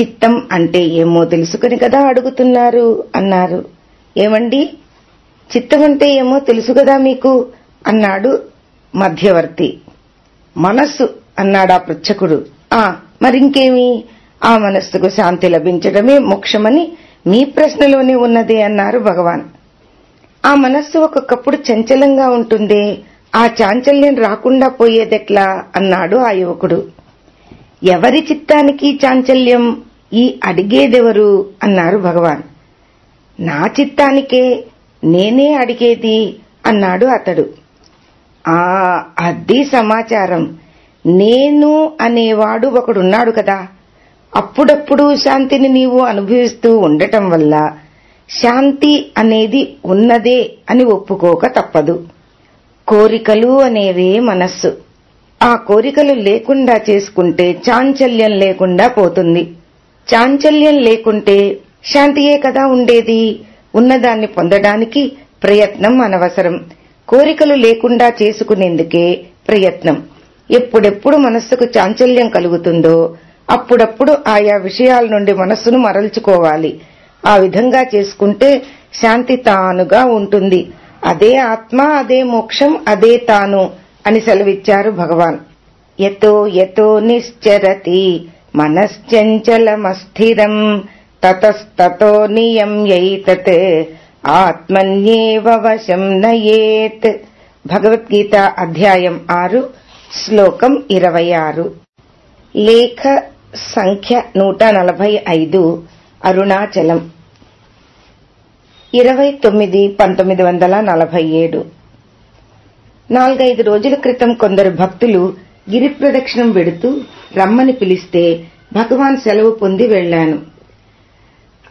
చిత్తం అంటే ఏమో తెలుసుకుని కదా అడుగుతున్నారు అన్నారు. ఏమండి? చిత్తం అంటే ఏమో తెలుసు కదా మీకు? అన్నాడు మధ్యవర్తి. మనస్సు అన్నాడా పృచ్ఛకుడు. ఆ మరింకేమి? ఆ మనస్సుకు శాంతి లభించడమే మోక్షమని మీ ప్రశ్నలోనే ఉన్నదే అన్నారు భగవాన్. ఆ మనస్సు ఒక్కొక్కప్పుడు చంచలంగా ఉంటుందే ఆ చాంచల్యం రాకుండా పోయేదెట్లా? అన్నాడు ఆ యువకుడు. ఎవరి చిత్తానికి చాంచల్యం? ఈ అడిగేదెవరు? అన్నారు భగవాన్. నా చిత్తానికే నేనే అడిగేది? అన్నాడు అతడు. ఆ అది సమాచారం. నేను అనేవాడు ఒకడున్నాడు కదా. అప్పుడప్పుడు శాంతిని నీవు అనుభవిస్తూ ఉండటం వల్ల శాంతి అనేది ఉన్నదే అని ఒప్పుకోక తప్పదు. కోరికలు అనేవే మనస్సు. ఆ కోరికలు లేకుండా చేసుకుంటే చాంచల్యం లేకుండా పోతుంది. చాంచల్యం లేకుంటే శాంతియే కదా ఉండేది. ఉన్నదాన్ని పొందడానికి ప్రయత్నం అనవసరం. కోరికలు లేకుండా చేసుకునేందుకే ప్రయత్నం. ఎప్పుడెప్పుడు మనస్సుకు చాంచల్యం కలుగుతుందో అప్పుడప్పుడు ఆయా విషయాల నుండి మనస్సును మరల్చుకోవాలి. ఆ విధంగా చేసుకుంటే శాంతి తానుగా ఉంటుంది. అదే ఆత్మ అదే మోక్షం అదే తాను. అని సెలవిచ్చారు భగవాన్. యతో యతో నిశ్చరతి మనశ్చంచలమస్థిరం తతస్తతో నియమ్యైతత్ ఆత్మన్యేవ వశం నయేత్. భగవద్గీత అధ్యాయం ఆరు శ్లోకం ఇరవై ఆరు. లేఖ సంఖ్య నూట నలభై ఐదు అరుణాచలం. ఇరవై తొమ్మిది పంతొమ్మిది వందల నలభై ఏడు. నాలుగైదు రోజుల క్రితం కొందరు భక్తులు గిరి ప్రదక్షిణం వెడుతూ రమ్మని పిలిస్తే భగవాన్ సెలవు పొంది వెళ్ళాను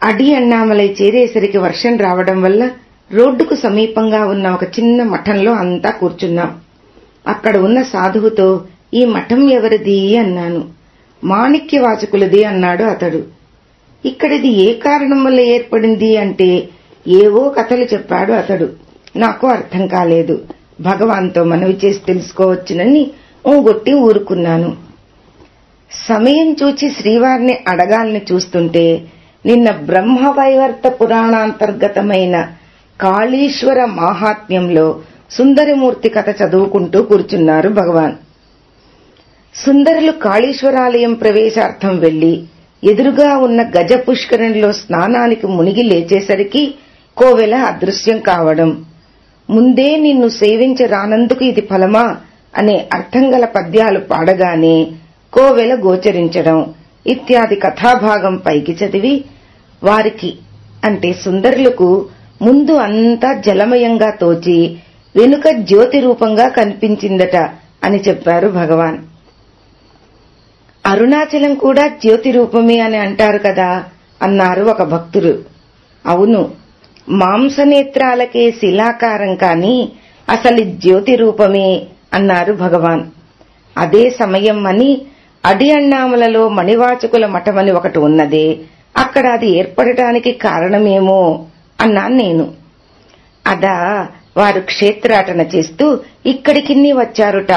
అడి అన్నామలై చేరేసరికి వర్షం రావడం వల్ల రోడ్డుకు సమీపంగా ఉన్న ఒక చిన్న మఠంలో అంతా కూర్చున్నాం. అక్కడ ఉన్న సాధువుతో ఈ మఠం ఎవరిది? అన్నాను. మాణిక్యవాచకులది అన్నాడు అతడు. ఇక్కడిది ఏ కారణం వల్ల ఏర్పడింది? అంటే ఏవో కథలు చెప్పాడు అతడు. నాకు అర్థం కాలేదు. భగవాన్తో మనవి చేసి తెలుసుకోవచ్చునని ఊగొట్టి ఊరుకున్నాను. సమయం చూచి శ్రీవారిని అడగాలని చూస్తుంటే నిన్న బ్రహ్మవైవర్త పురాణాంతర్గతమైన కాళీశ్వర మాహాత్మ్యంలో సుందరమూర్తి కథ చదువుకుంటూ కూర్చున్నారు భగవాన్. సుందరులు కాళీశ్వరాలయం ప్రవేశార్థం వెళ్ళి ఎదురుగా ఉన్న గజ పుష్కరంలో స్నానానికి మునిగి లేచేసరికి కోవెల అదృశ్యం కావడం. ముందే నిన్ను సేవించ రానందుకు ఇది ఫలమా అనే అర్థం గల పద్యాలు పాడగానే కోవెల గోచరించడం ఇత్యాది కథాభాగం పైకి చదివి వారికి అంటే సుందరులకు ముందు అంతా జలమయంగా తోచి వెనుక జ్యోతి రూపంగా కనిపించిందట అని చెప్పారు భగవాన్. అరుణాచలం కూడా జ్యోతి రూపమే అని అంటారు కదా అన్నారు ఒక భక్తులు అవును మాంసనేత్రాలకే శిలాకారం కాని అసలు జ్యోతి రూపమే అన్నారు భగవాన్. అదే సమయం అని అడి అన్నామలలో మణివాచకుల మఠమని ఒకటి ఉన్నదే అక్కడ అది ఏర్పడటానికి కారణమేమో అన్నాను నేను. అదా వారు క్షేత్రాటన చేస్తూ ఇక్కడికిన్ని వచ్చారుట.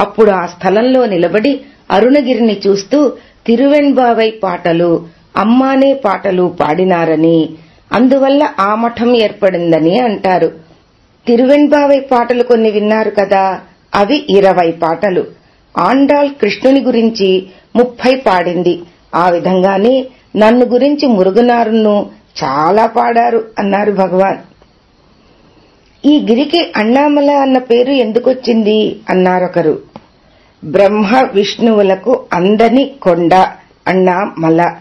అప్పుడు ఆ స్థలంలో నిలబడి అరుణగిరిని చూస్తూ తిరువెన్బావై పాటలు అమ్మానే పాటలు పాడినారని అందువల్ల ఆ మఠం ఏర్పడిందని అంటారు. తిరువెన్బావై పాటలు కొన్ని విన్నారు కదా అవి ఇరవై పాటలు. ఆండాల్ కృష్ణుని గురించి ముప్పై పాడింది. ఆ విధంగానే నన్ను గురించి మురుగునారును చాలా పాడారు అన్నారు భగవాన్. ఈ గిరికి అన్నామల అన్న పేరు ఎందుకొచ్చింది? అన్నారొకరు. బ్రహ్మ విష్ణువులకు అందని కొండ అన్నామల.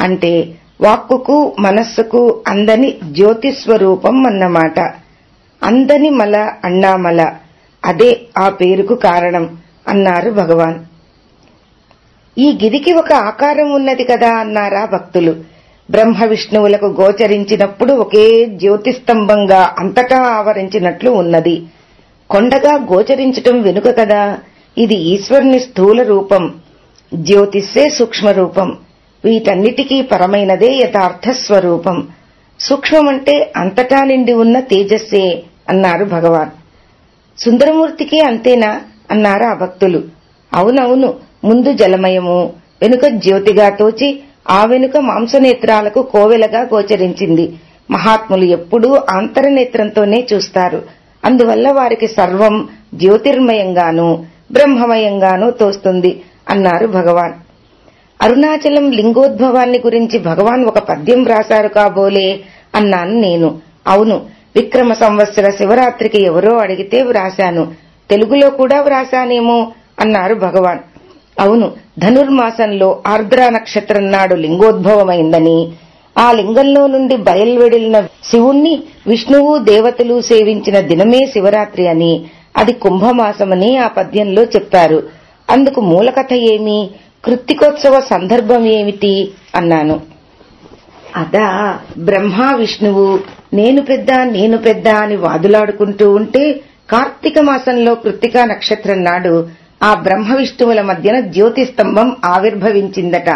అంటే వాక్కుకు మనస్సుకు అందని జ్యోతిస్వరూపం అన్నమాట. అందని మల అన్నామల. అదే ఆ పేరుకు కారణం అన్నారు భగవాన్. ఈ గిరికి ఒక ఆకారం ఉన్నది కదా అన్నారా భక్తులు. బ్రహ్మ విష్ణువులకు గోచరించినప్పుడు ఒకే జ్యోతిస్తంభంగా అంతటా ఆవరించినట్లు ఉన్నది. కొండగా గోచరించటం వెనుక కదా. ఇది ఈశ్వరుని స్థూల రూపం. జ్యోతిస్సే సూక్ష్మ రూపం వీటన్నిటికీ పరమైనదే యథార్థ స్వరూపం సూక్ష్మమంటే అంతటా నిండి ఉన్న తేజస్సే అన్నారు భగవాన్. సుందరమూర్తికి అంతేనా? అన్నారు ఆ భక్తులు. అవునవును ముందు జలమయము వెనుక జ్యోతిగా తోచి ఆ వెనుక మాంసనేత్రాలకు కోవెలగా గోచరించింది. మహాత్ములు ఎప్పుడూ ఆంతరనేత్రంతోనే చూస్తారు. అందువల్ల వారికి సర్వం జ్యోతిర్మయంగానూ బ్రహ్మమయంగానూ తోస్తుంది అన్నారు భగవాన్. అరుణాచలం లింగోద్భవాన్ని గురించి భగవాన్ ఒక పద్యం వ్రాశారు కాబోలే అన్నాను నేను. అవును విక్రమ సంవత్సర శివరాత్రికి ఎవరో అడిగితే వ్రాశాను. తెలుగులో కూడా వ్రాశానేమో అన్నారు భగవాన్. అవును ధనుర్మాసంలో ఆర్ద్రా నక్షత్రం నాడు లింగోద్భవమైందని ఆ లింగంలో నుండి బయల్వెడిలిన శివుణ్ణి విష్ణువు దేవతలు సేవించిన దినమే శివరాత్రి అని అది కుంభమాసమని ఆ పద్యంలో చెప్పారు. అందుకు మూలకథ ఏమి? కృత్తికోత్సవ సందర్భం ఏమిటి? అన్నాను. అదా బ్రహ్మ విష్ణువు నేను పెద్ద నేను పెద్ద అని వాదులాడుకుంటూ ఉంటే కార్తీక మాసంలో కృత్తికా నక్షత్రం నాడు ఆ బ్రహ్మ విష్ణువుల మధ్యన జ్యోతి స్తంభం ఆవిర్భవించిందట.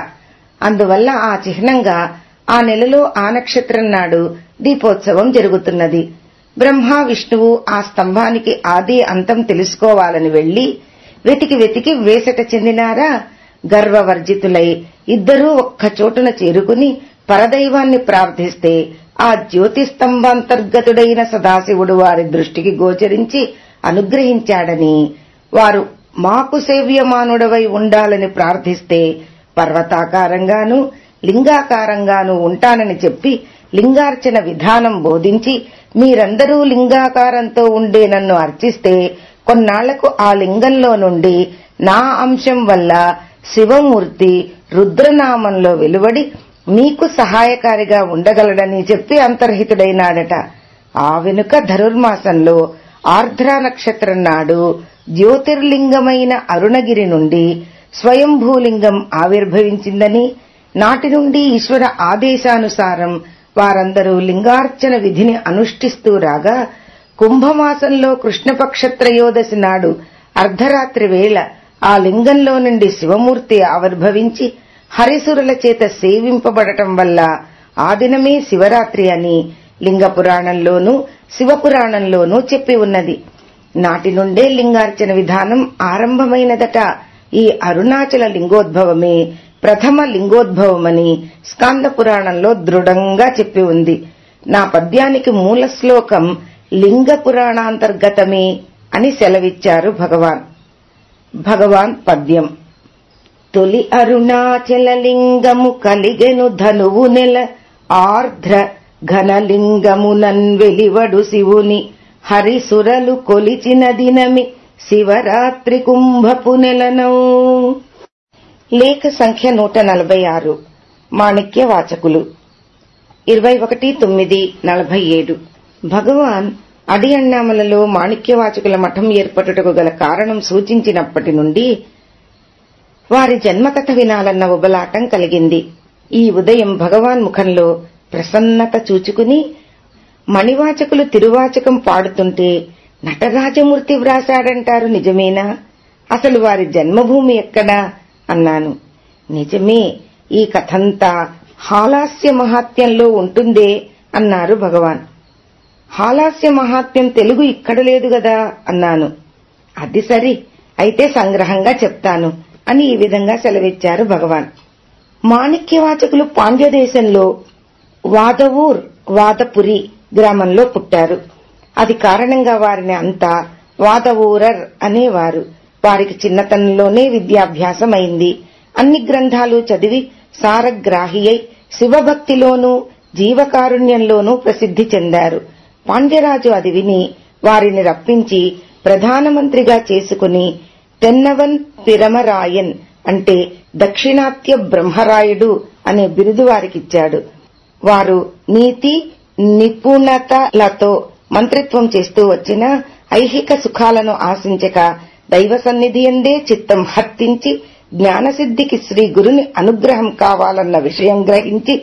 అందువల్ల ఆ చిహ్నంగా ఆ నెలలో ఆ నక్షత్రం నాడు దీపోత్సవం జరుగుతున్నది. బ్రహ్మ విష్ణువు ఆ స్తంభానికి ఆది అంతం తెలుసుకోవాలని వెళ్ళి వెతికి వెతికి వేసట చెందినారా? గర్వవర్జితులై ఇద్దరూ ఒక్క చోటున చేరుకుని పరదైవాన్ని ప్రార్థిస్తే ఆ జ్యోతిస్తంభాంతర్గతుడైన సదాశివుడు వారి దృష్టికి గోచరించి అనుగ్రహించాడని వారు మాకు సేవ్యమానుడవై ఉండాలని ప్రార్థిస్తే పర్వతాకారంగానూ లింగాకారంగానూ ఉంటానని చెప్పి లింగార్చన విధానం బోధించి మీరందరూ లింగాకారంతో ఉండే నన్ను అర్చిస్తే కొన్నాళ్ళకు ఆ లింగంలో నుండి నా అంశం వల్ల శివమూర్తి రుద్రనామంలో వెలువడి మీకు సహాయకారిగా ఉండగలడని చెప్పి అంతర్హితుడైనాడట. ఆ వెనుక ధనుర్మాసంలో ఆర్ద్రా నక్షత్రం నాడు జ్యోతిర్లింగమైన అరుణగిరి నుండి స్వయంభూలింగం ఆవిర్భవించిందని నాటి నుండి ఈశ్వర ఆదేశానుసారం వారందరూ లింగార్చన విధిని అనుష్ఠిస్తూ రాగా కుంభమాసంలో కృష్ణపక్ష త్రయోదశి నాడు అర్ధరాత్రి వేళ ఆ లింగంలో నుండి శివమూర్తి ఆవిర్భవించి హరిసురుల చేత సేవింపబడటం వల్ల ఆ దినమే శివరాత్రి అని లింగ పురాణంలోనూ శివపురాణంలోనూ చెప్పి ఉన్నది. నాటి నుండే లింగార్చన విధానం ఆరంభమైనదట. ఈ అరుణాచల లింగోద్భవమే ప్రథమ లింగోద్భవమని స్కాంద పురాణంలో దృఢంగా చెప్పి ఉంది. నా పద్యానికి మూల శ్లోకం లింగ పురాణాంతర్గతమే అని సెలవిచ్చారు భగవాన్. భగవాన్ పద్యం. తొలి అరుణాచల లింగము కలిగెను ధనువు నెల ఆర్ధ్ర ఘనలింగమునన్ వెలివడు శివుని. హరిసురలు కొలిచిన దినమి శివరాత్రి కుంభపు నెలనౌ. లేఖ సంఖ్య నూట నలభై ఆరు మాణిక్య వాచకులు ఇరవై ఒకటి తొమ్మిది నలభై ఏడు. భగవాన్ అడి అన్నామలలో మాణిక్యవాచకుల మఠం ఏర్పడుటకు గల కారణం సూచించినప్పటి నుండి వారి జన్మకథ వినాలన్న ఉబలాటం కలిగింది. ఈ ఉదయం భగవాన్ ముఖంలో ప్రసన్నత చూచుకుని మణివాచకులు తిరువాచకం పాడుతుంటే నటరాజమూర్తి వ్రాసాడంటారు నిజమేనా? అసలు వారి జన్మభూమి ఎక్కడా? అన్నాను. నిజమే ఈ కథంతా హాలాస్య మహాత్యంలో ఉంటుందే అన్నారు భగవాన్. హాలాస్య మహాత్మ్యం తెలుగు ఇక్కడ లేదు గదా అన్నాను. అది సరి అయితే సంగ్రహంగా చెప్తాను అని ఈ విధంగా సెలవిచ్చారు భగవాన్. మాణిక్యవాచకులు పాండ్యదేశంలో వాదవూర్ వాదపురి గ్రామంలో పుట్టారు. అది కారణంగా వారిని అంతా వాదవూరర్ అనేవారు. వారికి చిన్నతనంలోనే విద్యాభ్యాసమైంది. అన్ని గ్రంథాలు చదివి సారగ్రాహియై శివభక్తిలోనూ జీవకారుణ్యంలోనూ ప్రసిద్ధి చెందారు. పాండ్యరాజు అది విని వారిని రప్పించి ప్రధానమంత్రిగా చేసుకుని తెన్నవన్ పిరమరాయన్ అంటే దక్షిణాత్య బ్రహ్మరాయుడు అనే బిరుదు వారికిచ్చాడు. వారు నీతి నిపుణతలతో మంత్రిత్వం చేస్తూ వచ్చిన ఐహిక సుఖాలను ఆశించక దైవ సన్నిధియందే చిత్తం హర్తించి జ్ఞానసిద్ధికి శ్రీ గురుని అనుగ్రహం కావాలన్న విషయం గ్రహించి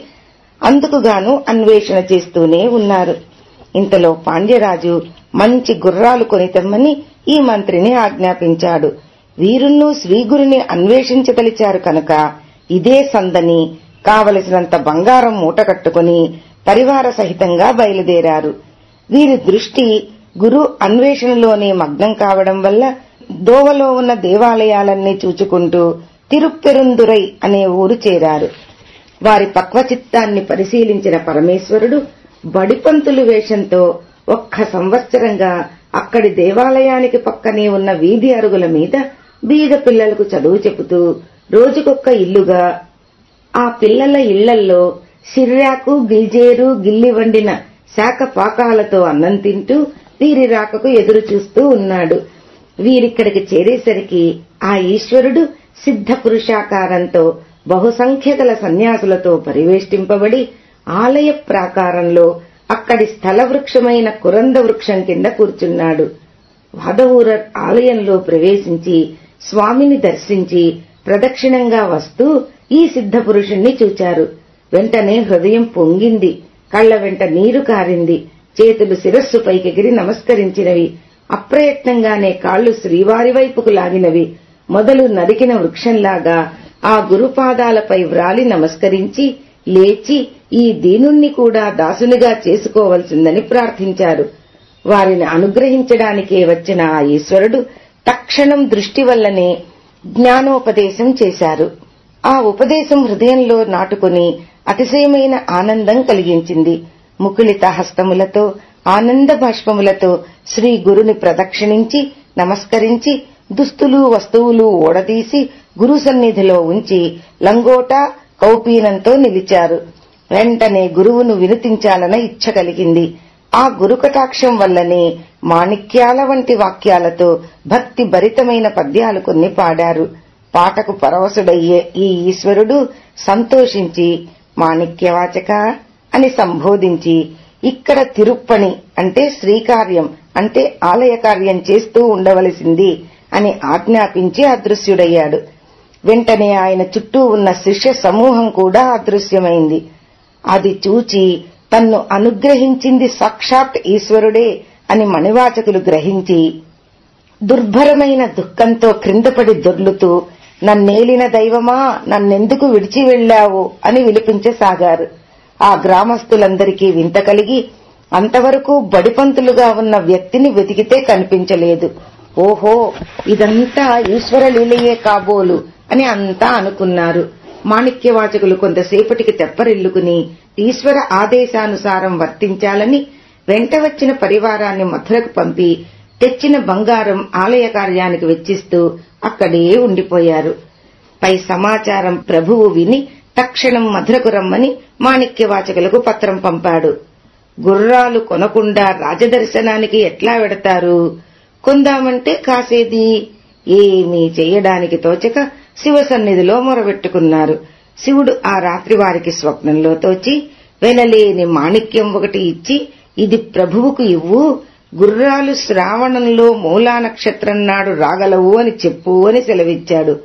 అందుకుగాను అన్వేషణ చేస్తూనే ఉన్నారు. ఇంతలో పాండ్యరాజు మంచి గుర్రాలు కొని తెమ్మని ఈ మంత్రిని ఆజ్ఞాపించాడు. వీరును శ్రీగురుని అన్వేషించదలిచారు కనుక ఇదే సందని కావలసినంత బంగారం మూటకట్టుకుని పరివార సహితంగా బయలుదేరారు. వీరి దృష్టి గురు అన్వేషణలోనే మగ్నం కావడం వల్ల దోవలో ఉన్న దేవాలయాలన్నీ చూచుకుంటూ తిరుప్పెరుందురై అనే ఊరు చేరారు. వారి పక్వచిత్తాన్ని పరిశీలించిన పరమేశ్వరుడు బడిపంతులు వేషంతో ఒక్క సంవత్సరంగా అక్కడి దేవాలయానికి పక్కనే ఉన్న వీధి అరుగుల మీద బీద పిల్లలకు చదువు చెబుతూ రోజుకొక్క ఇల్లుగా ఆ పిల్లల ఇళ్ళల్లో సిర్రాకు గిల్జేరు గిల్లి వండిన శాఖ పాకాలతో అన్నం తింటూ వీరి రాకకు ఎదురు చూస్తూ ఉన్నాడు. వీరిక్కడికి చేరేసరికి ఆ ఈశ్వరుడు సిద్ధ పురుషాకారంతో బహుసంఖ్య గల సన్యాసులతో పరివేష్టింపబడి ఆలయ ప్రాకారంలో అక్కడి స్థల వృక్షమైన కురంద వృక్షం కింద కూర్చున్నాడు. వాదవూర ఆలయంలో ప్రవేశించి స్వామిని దర్శించి ప్రదక్షిణంగా వస్తూ ఈ సిద్ధ పురుషుణ్ణి చూచారు. వెంటనే హృదయం పొంగింది. కళ్ళ వెంట నీరు కారింది. చేతులు శిరస్సు పైకెగిరి నమస్కరించినవి. అప్రయత్నంగానే కాళ్ళు శ్రీవారి వైపుకు లాగినవి. మొదలు నరికిన వృక్షంలాగా ఆ గురుపాదాలపై వ్రాలి నమస్కరించి లేచి ఈ దీనుణ్ణి కూడా దాసునిగా చేసుకోవలసిందని ప్రార్థించారు. వారిని అనుగ్రహించడానికే వచ్చిన ఆ ఈశ్వరుడు తక్షణం దృష్టి వల్లనే జ్ఞానోపదేశం చేశారు. ఆ ఉపదేశం హృదయంలో నాటుకుని అతిశయమైన ఆనందం కలిగించింది. ముకుళిత హస్తములతో ఆనంద బాష్పములతో శ్రీ గురుని ప్రదక్షిణించి నమస్కరించి దుస్తులు వస్తువులు ఓడదీసి గురు సన్నిధిలో ఉంచి లంగోట కౌపీనంతో నిలిచారు. వెంటనే గురువును వినుతించాలన్న ఇచ్చ కలిగింది. ఆ గురుకటాక్షం వల్లనే మాణిక్యాల వంటి వాక్యాలతో భక్తి భరితమైన పద్యాలు కొన్ని పాడారు. పాటకు పరవశుడయ్యే ఈ ఈశ్వరుడు సంతోషించి మాణిక్యవాచక అని సంబోధించి ఇక్కడ తిరుప్పణి అంటే శ్రీకార్యం అంటే ఆలయ కార్యం చేస్తూ ఉండవలసింది అని ఆజ్ఞాపించి అదృశ్యుడయ్యాడు. వెంటనే ఆయన చుట్టూ ఉన్న శిష్య సమూహం కూడా అదృశ్యమైంది. అది చూచి తన్ను అనుగ్రహించింది సాక్షాత్ ఈశ్వరుడే అని మణివాచకులు గ్రహించి దుర్భరమైన దుఃఖంతో క్రిందపడి దొర్లుతూ నన్నేలిన దైవమా నన్నెందుకు విడిచి వెళ్ళావు అని విలిపించసాగారు. ఆ గ్రామస్తులందరికీ వింత కలిగి అంతవరకు బడిపంతులుగా ఉన్న వ్యక్తిని వెతికితే కనిపించలేదు. ఓహో ఇదంతా ఈశ్వరలీలయే కాబోలు అని అంతా అనుకున్నారు. మాణిక్యవాచకులు కొంతసేపటికి తెప్పరిల్లుకుని ఈశ్వర ఆదేశానుసారం వర్తించాలని వెంట వచ్చిన పరివారాన్ని మథురకు పంపి తెచ్చిన బంగారం ఆలయ కార్యానికి వెచ్చిస్తూ అక్కడే ఉండిపోయారు. పై సమాచారం ప్రభువు విని తక్షణం మధురకు రమ్మని మాణిక్యవాచకులకు పత్రం పంపాడు. గుర్రాలు కొనకుండా రాజదర్శనానికి ఎట్లా వెడతారు? కొందామంటే కాసేది ఏమీ చెయ్యడానికి తోచక శివ సన్నిధిలో మొరబెట్టుకున్నారు. శివుడు ఆ రాత్రి వారికి స్వప్నంలో తోచి వెనలేని మాణిక్యం ఒకటి ఇచ్చి ఇది ప్రభువుకు ఇవ్వు. గుర్రాలు శ్రావణంలో మూలా నక్షత్రం నాడు రాగలవు అని చెప్పు అని సెలవిచ్చాడు.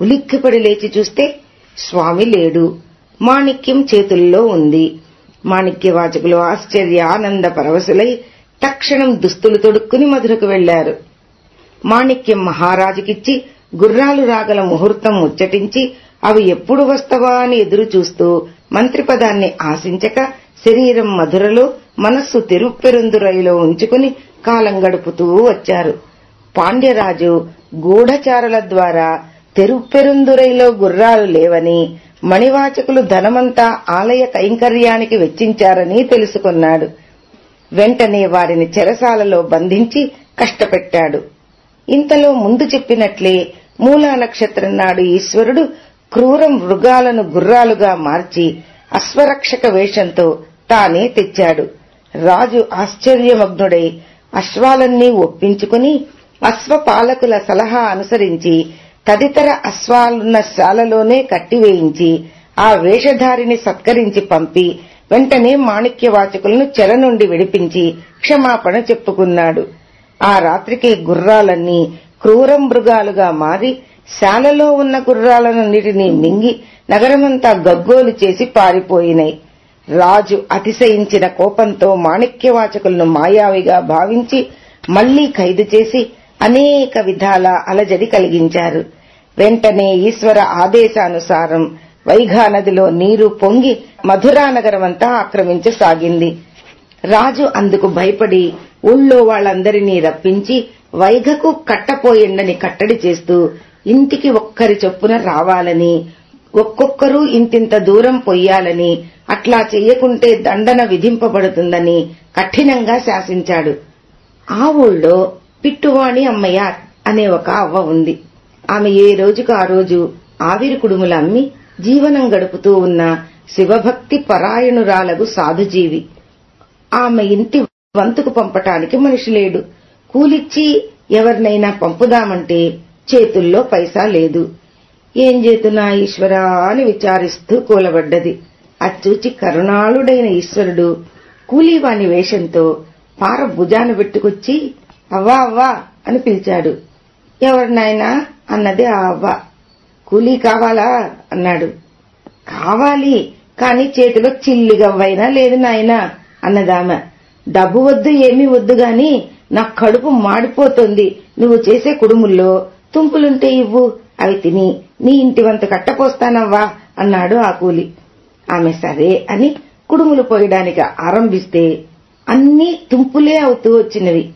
ఉలిక్కిపడి లేచి చూస్తే స్వామి లేడు. మాణిక్యం చేతుల్లో ఉంది. మాణిక్యవాచకులు ఆశ్చర్య ఆనంద పరవశులై తక్షణం దుస్తులు తొడుక్కుని మధురకు వెళ్ళారు మాణిక్యం మహారాజుకిచ్చి గుర్రాలు రాగల ముహూర్తం ముచ్చటించి అవి ఎప్పుడు వస్తవా అని ఎదురు చూస్తూ మంత్రిపదాన్ని ఆశించక శరీరం మధురలో మనస్సు తిరుప్పెరుందురైలో ఉంచుకుని కాలం గడుపుతూ వచ్చారు. పాండ్యరాజు గూఢచారుల ద్వారా తెరుప్పెరుందురైలో గుర్రాలు లేవని మణివాచకులు ధనమంతా ఆలయ కైంకర్యానికి వెచ్చించారని తెలుసుకున్నాడు. వెంటనే వారిని చెరసాలలో బంధించి కష్టపెట్టాడు. ఇంతలో ముందు చెప్పినట్లే మూలా నక్షత్రం నాడు ఈశ్వరుడు క్రూర మృగాలను గుర్రాలుగా మార్చి అశ్వరక్షక వేషంతో తానే తెచ్చాడు. రాజు ఆశ్చర్యమగ్నుడై అశ్వాలన్నీ ఒప్పించుకుని అశ్వపాలకుల సలహా అనుసరించి తదితర అశ్వాలున్న శాలలోనే కట్టివేయించి ఆ వేషధారిని సత్కరించి పంపి వెంటనే మాణిక్యవాచకులను చెర నుండి విడిపించి క్షమాపణ చెప్పుకున్నాడు. ఆ రాత్రికి గుర్రాలన్నీ క్రూర మృగాలుగా మారి శాలలో ఉన్న గుర్రాలన్నిటినీ మింగి నగరమంతా గగ్గోలు చేసి పారిపోయినాయి. రాజు అతిశయించిన కోపంతో మాణిక్యవాచకులను మాయావిగా భావించి మళ్ళీ ఖైదు చేసి అనేక విధాల అలజడి కలిగించారు. వెంటనే ఈశ్వర ఆదేశానుసారం వైఘా నదిలో నీరు పొంగి మధురా నగరమంతా ఆక్రమించసాగింది. రాజు అందుకు భయపడి ఊళ్ళో వాళ్ళందరినీ రప్పించి వైఘకు కట్టపోయిండని కట్టడి చేస్తూ ఇంటికి ఒక్కరి చొప్పున రావాలని ఒక్కొక్కరూ ఇంతింత దూరం పొయ్యాలని అట్లా చెయ్యకుంటే దండన విధింపబడుతుందని కఠినంగా శాసించాడు. ఆ ఊళ్ళో పిట్టువాణి అమ్మయ్య అనే ఒక అవ్వ ఉంది. ఆమె ఏ రోజుకు ఆ రోజు ఆవిరి కుడుములు అమ్మి జీవనం గడుపుతూ ఉన్న శివభక్తి పరాయణురాలకు సాధుజీవి. ఆమె ఇంటి వంతుకు పంపటానికి మనిషి లేడు. కూలిచ్చి ఎవరినైనా పంపుదామంటే చేతుల్లో పైసా లేదు. ఏం చేతునా ఈశ్వరా అని విచారిస్తూ కూలబడ్డది. అచ్చూచి కరుణాళుడైన ఈశ్వరుడు కూలీవాణి వేషంతో పార భుజాన పెట్టుకొచ్చి అవ్వా అవ్వా అని పిలిచాడు. ఎవరినైనా? అన్నది ఆ అవ్వ. కూలీ కావాలా? అన్నాడు. కావాలి కాని చేతిలో చిల్లిగవ్వైనా లేదు నాయనా అన్నదామె. డబ్బు వద్దు ఏమీ వద్దు గాని నా కడుపు మాడిపోతుంది. నువ్వు చేసే కుడుముల్లో తుంపులుంటే ఇవ్వు. అవి తిని నీ ఇంటి వంత కట్టపోస్తానవ్వా అన్నాడు ఆ కూలి. ఆమె సరే అని కుడుములు పోయడానికి ఆరంభిస్తే అన్నీ తుంపులే అవుతూ వచ్చినవి.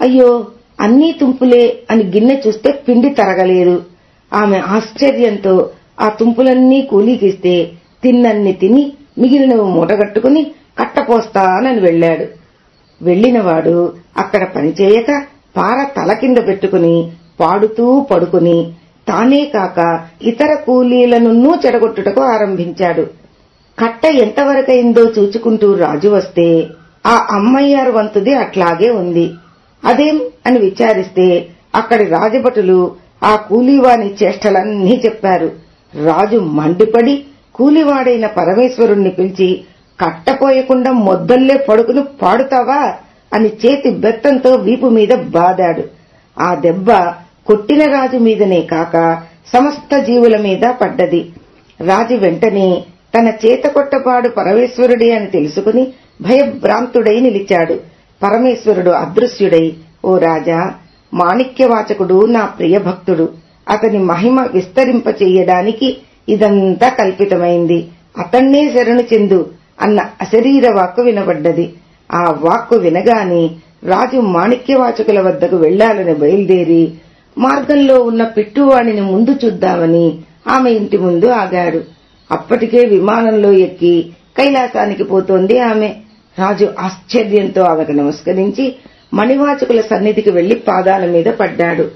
అయ్యో అన్నీ తుంపులే అని గిన్నె చూస్తే పిండి తరగలేదు. ఆమె ఆశ్చర్యంతో ఆ తుంపులన్నీ కూలీకిస్తే తిన్నన్ని తిని మిగిలినవి మూటగట్టుకుని కట్టపోస్తానని వెళ్ళాడు వెళ్ళినవాడు అక్కడ పనిచేయక పార తల కింద పెట్టుకుని పాడుతూ పడుకుని తానే కాక ఇతర కూలీలను చెడగొట్టుటకు ఆరంభించాడు. కట్ట ఎంతవరకైందో చూచుకుంటూ రాజు వస్తే ఆ అమ్మయ్యారు వంతుది అట్లాగే ఉంది. అదేం అని విచారిస్తే అక్కడి రాజభటులు ఆ కూలీవాని చేష్టలన్నీ చెప్పారు. రాజు మండిపడి కూలివాడైన పరమేశ్వరుణ్ణి పిలిచి కట్టపోయకుండా మొద్దల్లే పడుకుని పాడుతావా అని చేతి బెత్తంతో వీపు మీద బాదాడు. ఆ దెబ్బ కొట్టిన రాజు మీదనే కాక సమస్త జీవుల మీద పడ్డది. రాజు వెంటనే తన చేత కొట్టపాడు పరమేశ్వరుడే అని తెలుసుకుని భయభ్రాంతుడై నిలిచాడు. పరమేశ్వరుడు అదృశ్యుడై ఓ రాజా మాణిక్యవాచకుడు నా ప్రియభక్తుడు అతని మహిమ విస్తరింపచేయడానికి ఇదంతా కల్పితమైంది. అతన్నే శరణు చెందు. అన్న అశరీర వాక్కు వినబడ్డది. ఆ వాక్కు వినగాని రాజు మాణిక్యవాచకుల వద్దకు వెళ్ళాలని బయలుదేరి మార్గంలో ఉన్న పిట్టువాణిని ముందు చూద్దామని ఆమె ఇంటి ముందు ఆగాడు. అప్పటికే విమానంలో ఎక్కి కైలాసానికి పోతోంది ఆమె. రాజు ఆశ్చర్యంతో ఆమెకు నమస్కరించి మణివాచకుల సన్నిధికి వెళ్ళి పాదాల మీద పడ్డాడు.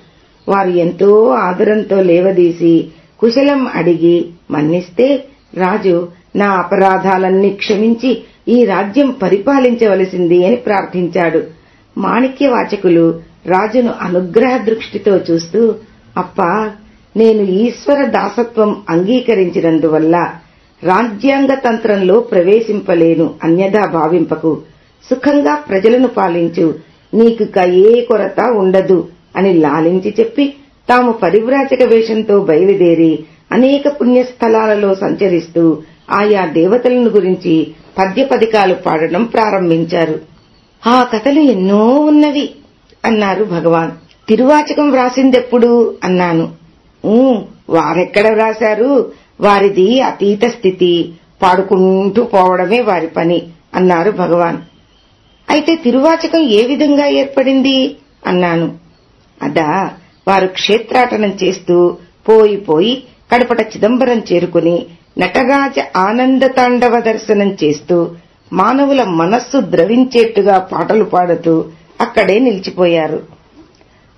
వారు ఎంతో ఆదరంతో లేవదీసి కుశలం అడిగి మన్నిస్తే రాజు నా అపరాధాలన్నీ క్షమించి ఈ రాజ్యం పరిపాలించవలసింది అని ప్రార్థించాడు. మాణిక్యవాచకులు రాజును అనుగ్రహ దృష్టితో చూస్తూ అప్పా నేను ఈశ్వర దాసత్వం అంగీకరించినందువల్ల రాజ్యాంగ తంత్రంలో ప్రవేశింపలేను అన్యథా భావింపకు. సుఖంగా ప్రజలను పాలించు. నీకు ఏ కొరత ఉండదు అని లాలించి చెప్పి తాము పరివ్రాజక వేషంతో బయలుదేరి అనేక పుణ్యస్థలాలలో సంచరిస్తూ ఆయా దేవతలను గురించి పద్యపదికాలు పాడడం ప్రారంభించారు. ఆ కథలు ఎన్నో ఉన్నవి అన్నారు భగవాన్. తిరువాచకం వ్రాసిందెప్పుడు? అన్నాను. వారెక్కడ వ్రాశారు? వారిది అతీత స్థితి పాడుకుంటూ పోవడమే వారి పని అన్నారు భగవాన్. అయితే తిరువాచకం ఏ విధంగా ఏర్పడింది? అన్నాను. అదా వారు క్షేత్రాటనం చేస్తూ పోయి పోయి కడపట చిదంబరం చేరుకుని నటరాజ ఆనంద తాండవ దర్శనం చేస్తూ మానవుల మనస్సు ద్రవించేట్టుగా పాటలు పాడుతూ అక్కడే నిలిచిపోయారు.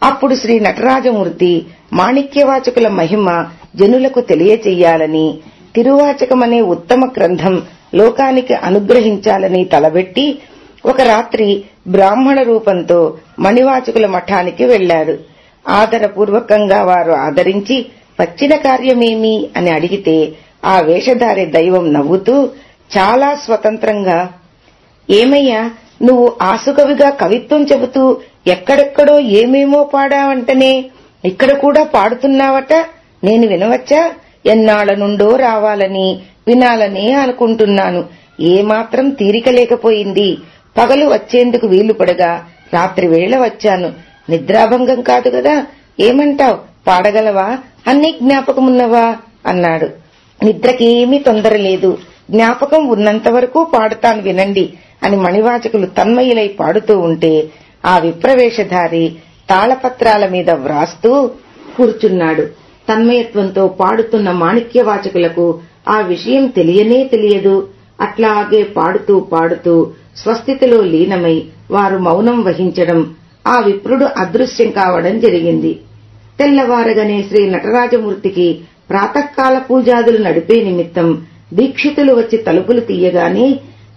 అప్పుడు శ్రీ నటరాజమూర్తి మాణిక్యవాచకుల మహిమ జనులకు తెలియచెయ్యాలని తిరువాచకమనే ఉత్తమ గ్రంథం లోకానికి అనుగ్రహించాలని తలబెట్టి ఒక రాత్రి బ్రాహ్మణ రూపంతో మణివాచకుల మఠానికి వెళ్ళాడు ఆదరపూర్వకంగా వారు ఆదరించి వచ్చిన కార్యమేమి? అని అడిగితే ఆ వేషధారి దైవం నవ్వుతూ చాలా స్వతంత్రంగా ఏమయ్యా నువ్వు ఆసుకవిగా కవిత్వం చెబుతూ ఎక్కడెక్కడో ఏమేమో పాడావంటనే ఇక్కడ కూడా పాడుతున్నావట? నేను వినవచ్చా? ఎన్నాళ్ళ నుండో రావాలని వినాలని అనుకుంటున్నాను. ఏమాత్రం తీరిక లేకపోయింది. పగలు వచ్చేందుకు వీలు పడగా రాత్రి వేళ వచ్చాను. నిద్రాభంగం కాదు కదా. ఏమంటావ్? పాడగలవా? అన్ని జ్ఞాపకమున్నవా? అన్నాడు. నిద్రకేమీ తొందర లేదు జ్ఞాపకం ఉన్నంత వరకు పాడుతాను వినండి అని మణివాచకులు తన్మయులై పాడుతూ ఉంటే ఆ విప్రవేశధారి తాళపత్రాల మీద వ్రాస్తూ కూర్చున్నాడు. తన్మయత్వంతో పాడుతున్న మాణిక్యవాచకులకు ఆ విషయం తెలియనే తెలియదు. అట్లాగే పాడుతూ పాడుతూ స్వస్థితిలో లీనమై వారు మౌనం వహించడం ఆ విప్రుడు అదృశ్యం కావడం జరిగింది. తెల్లవారగనే శ్రీ నటరాజమూర్తికి ప్రాతకాల పూజాదులు నడిపే నిమిత్తం దీక్షితులు వచ్చి తలుపులు తీయగానే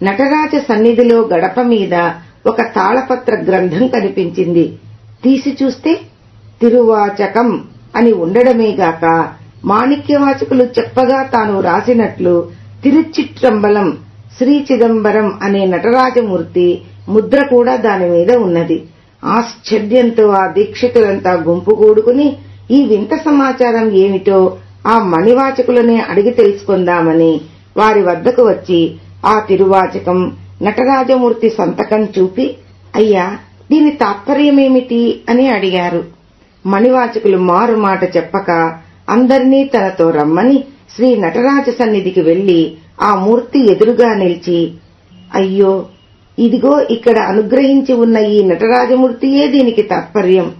నటరాజ సన్నిధిలో గడప మీద ఒక తాళపత్ర గ్రంథం కనిపించింది. తీసి చూస్తే తిరువాచకం అని ఉండడమేగాక మాణిక్యవాచకులు చెప్పగా తాను రాసినట్లు తిరుచిట్రంబలం శ్రీ చిదంబరం అనే నటరాజమూర్తి ముద్ర కూడా దాని మీద ఉన్నది. ఆశ్చర్యంతో ఆ దీక్షితులంతా గుంపు కూడుకుని ఈ వింత సమాచారం ఏమిటో ఆ మణివాచకులనే అడిగి తెలుసుకుందామని వారి వద్దకు వచ్చి ఆ తిరువాచకం నటరాజమూర్తి సంతకం చూపి అయ్యా దీని తాత్పర్యమేమిటి? అని అడిగారు. మణివాచకులు మారు మాట చెప్పక అందర్నీ తనతో రమ్మని శ్రీ నటరాజ సన్నిధికి వెళ్ళి ఆ మూర్తి ఎదురుగా నిలిచి అయ్యో ఇదిగో ఇక్కడ అనుగ్రహించి ఉన్న ఈ నటరాజమూర్తియే దీనికి తాత్పర్యం.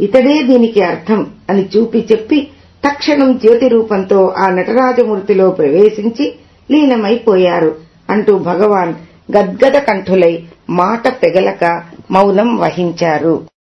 ఇతడే దీనికి అర్థం అని చూపి చెప్పి తక్షణం జ్యోతి రూపంతో ఆ నటరాజమూర్తిలో ప్రవేశించి లీనమైపోయారు అంటూ భగవాన్ గద్గద కంఠులై మాట పెగలక మౌనం వహించారు.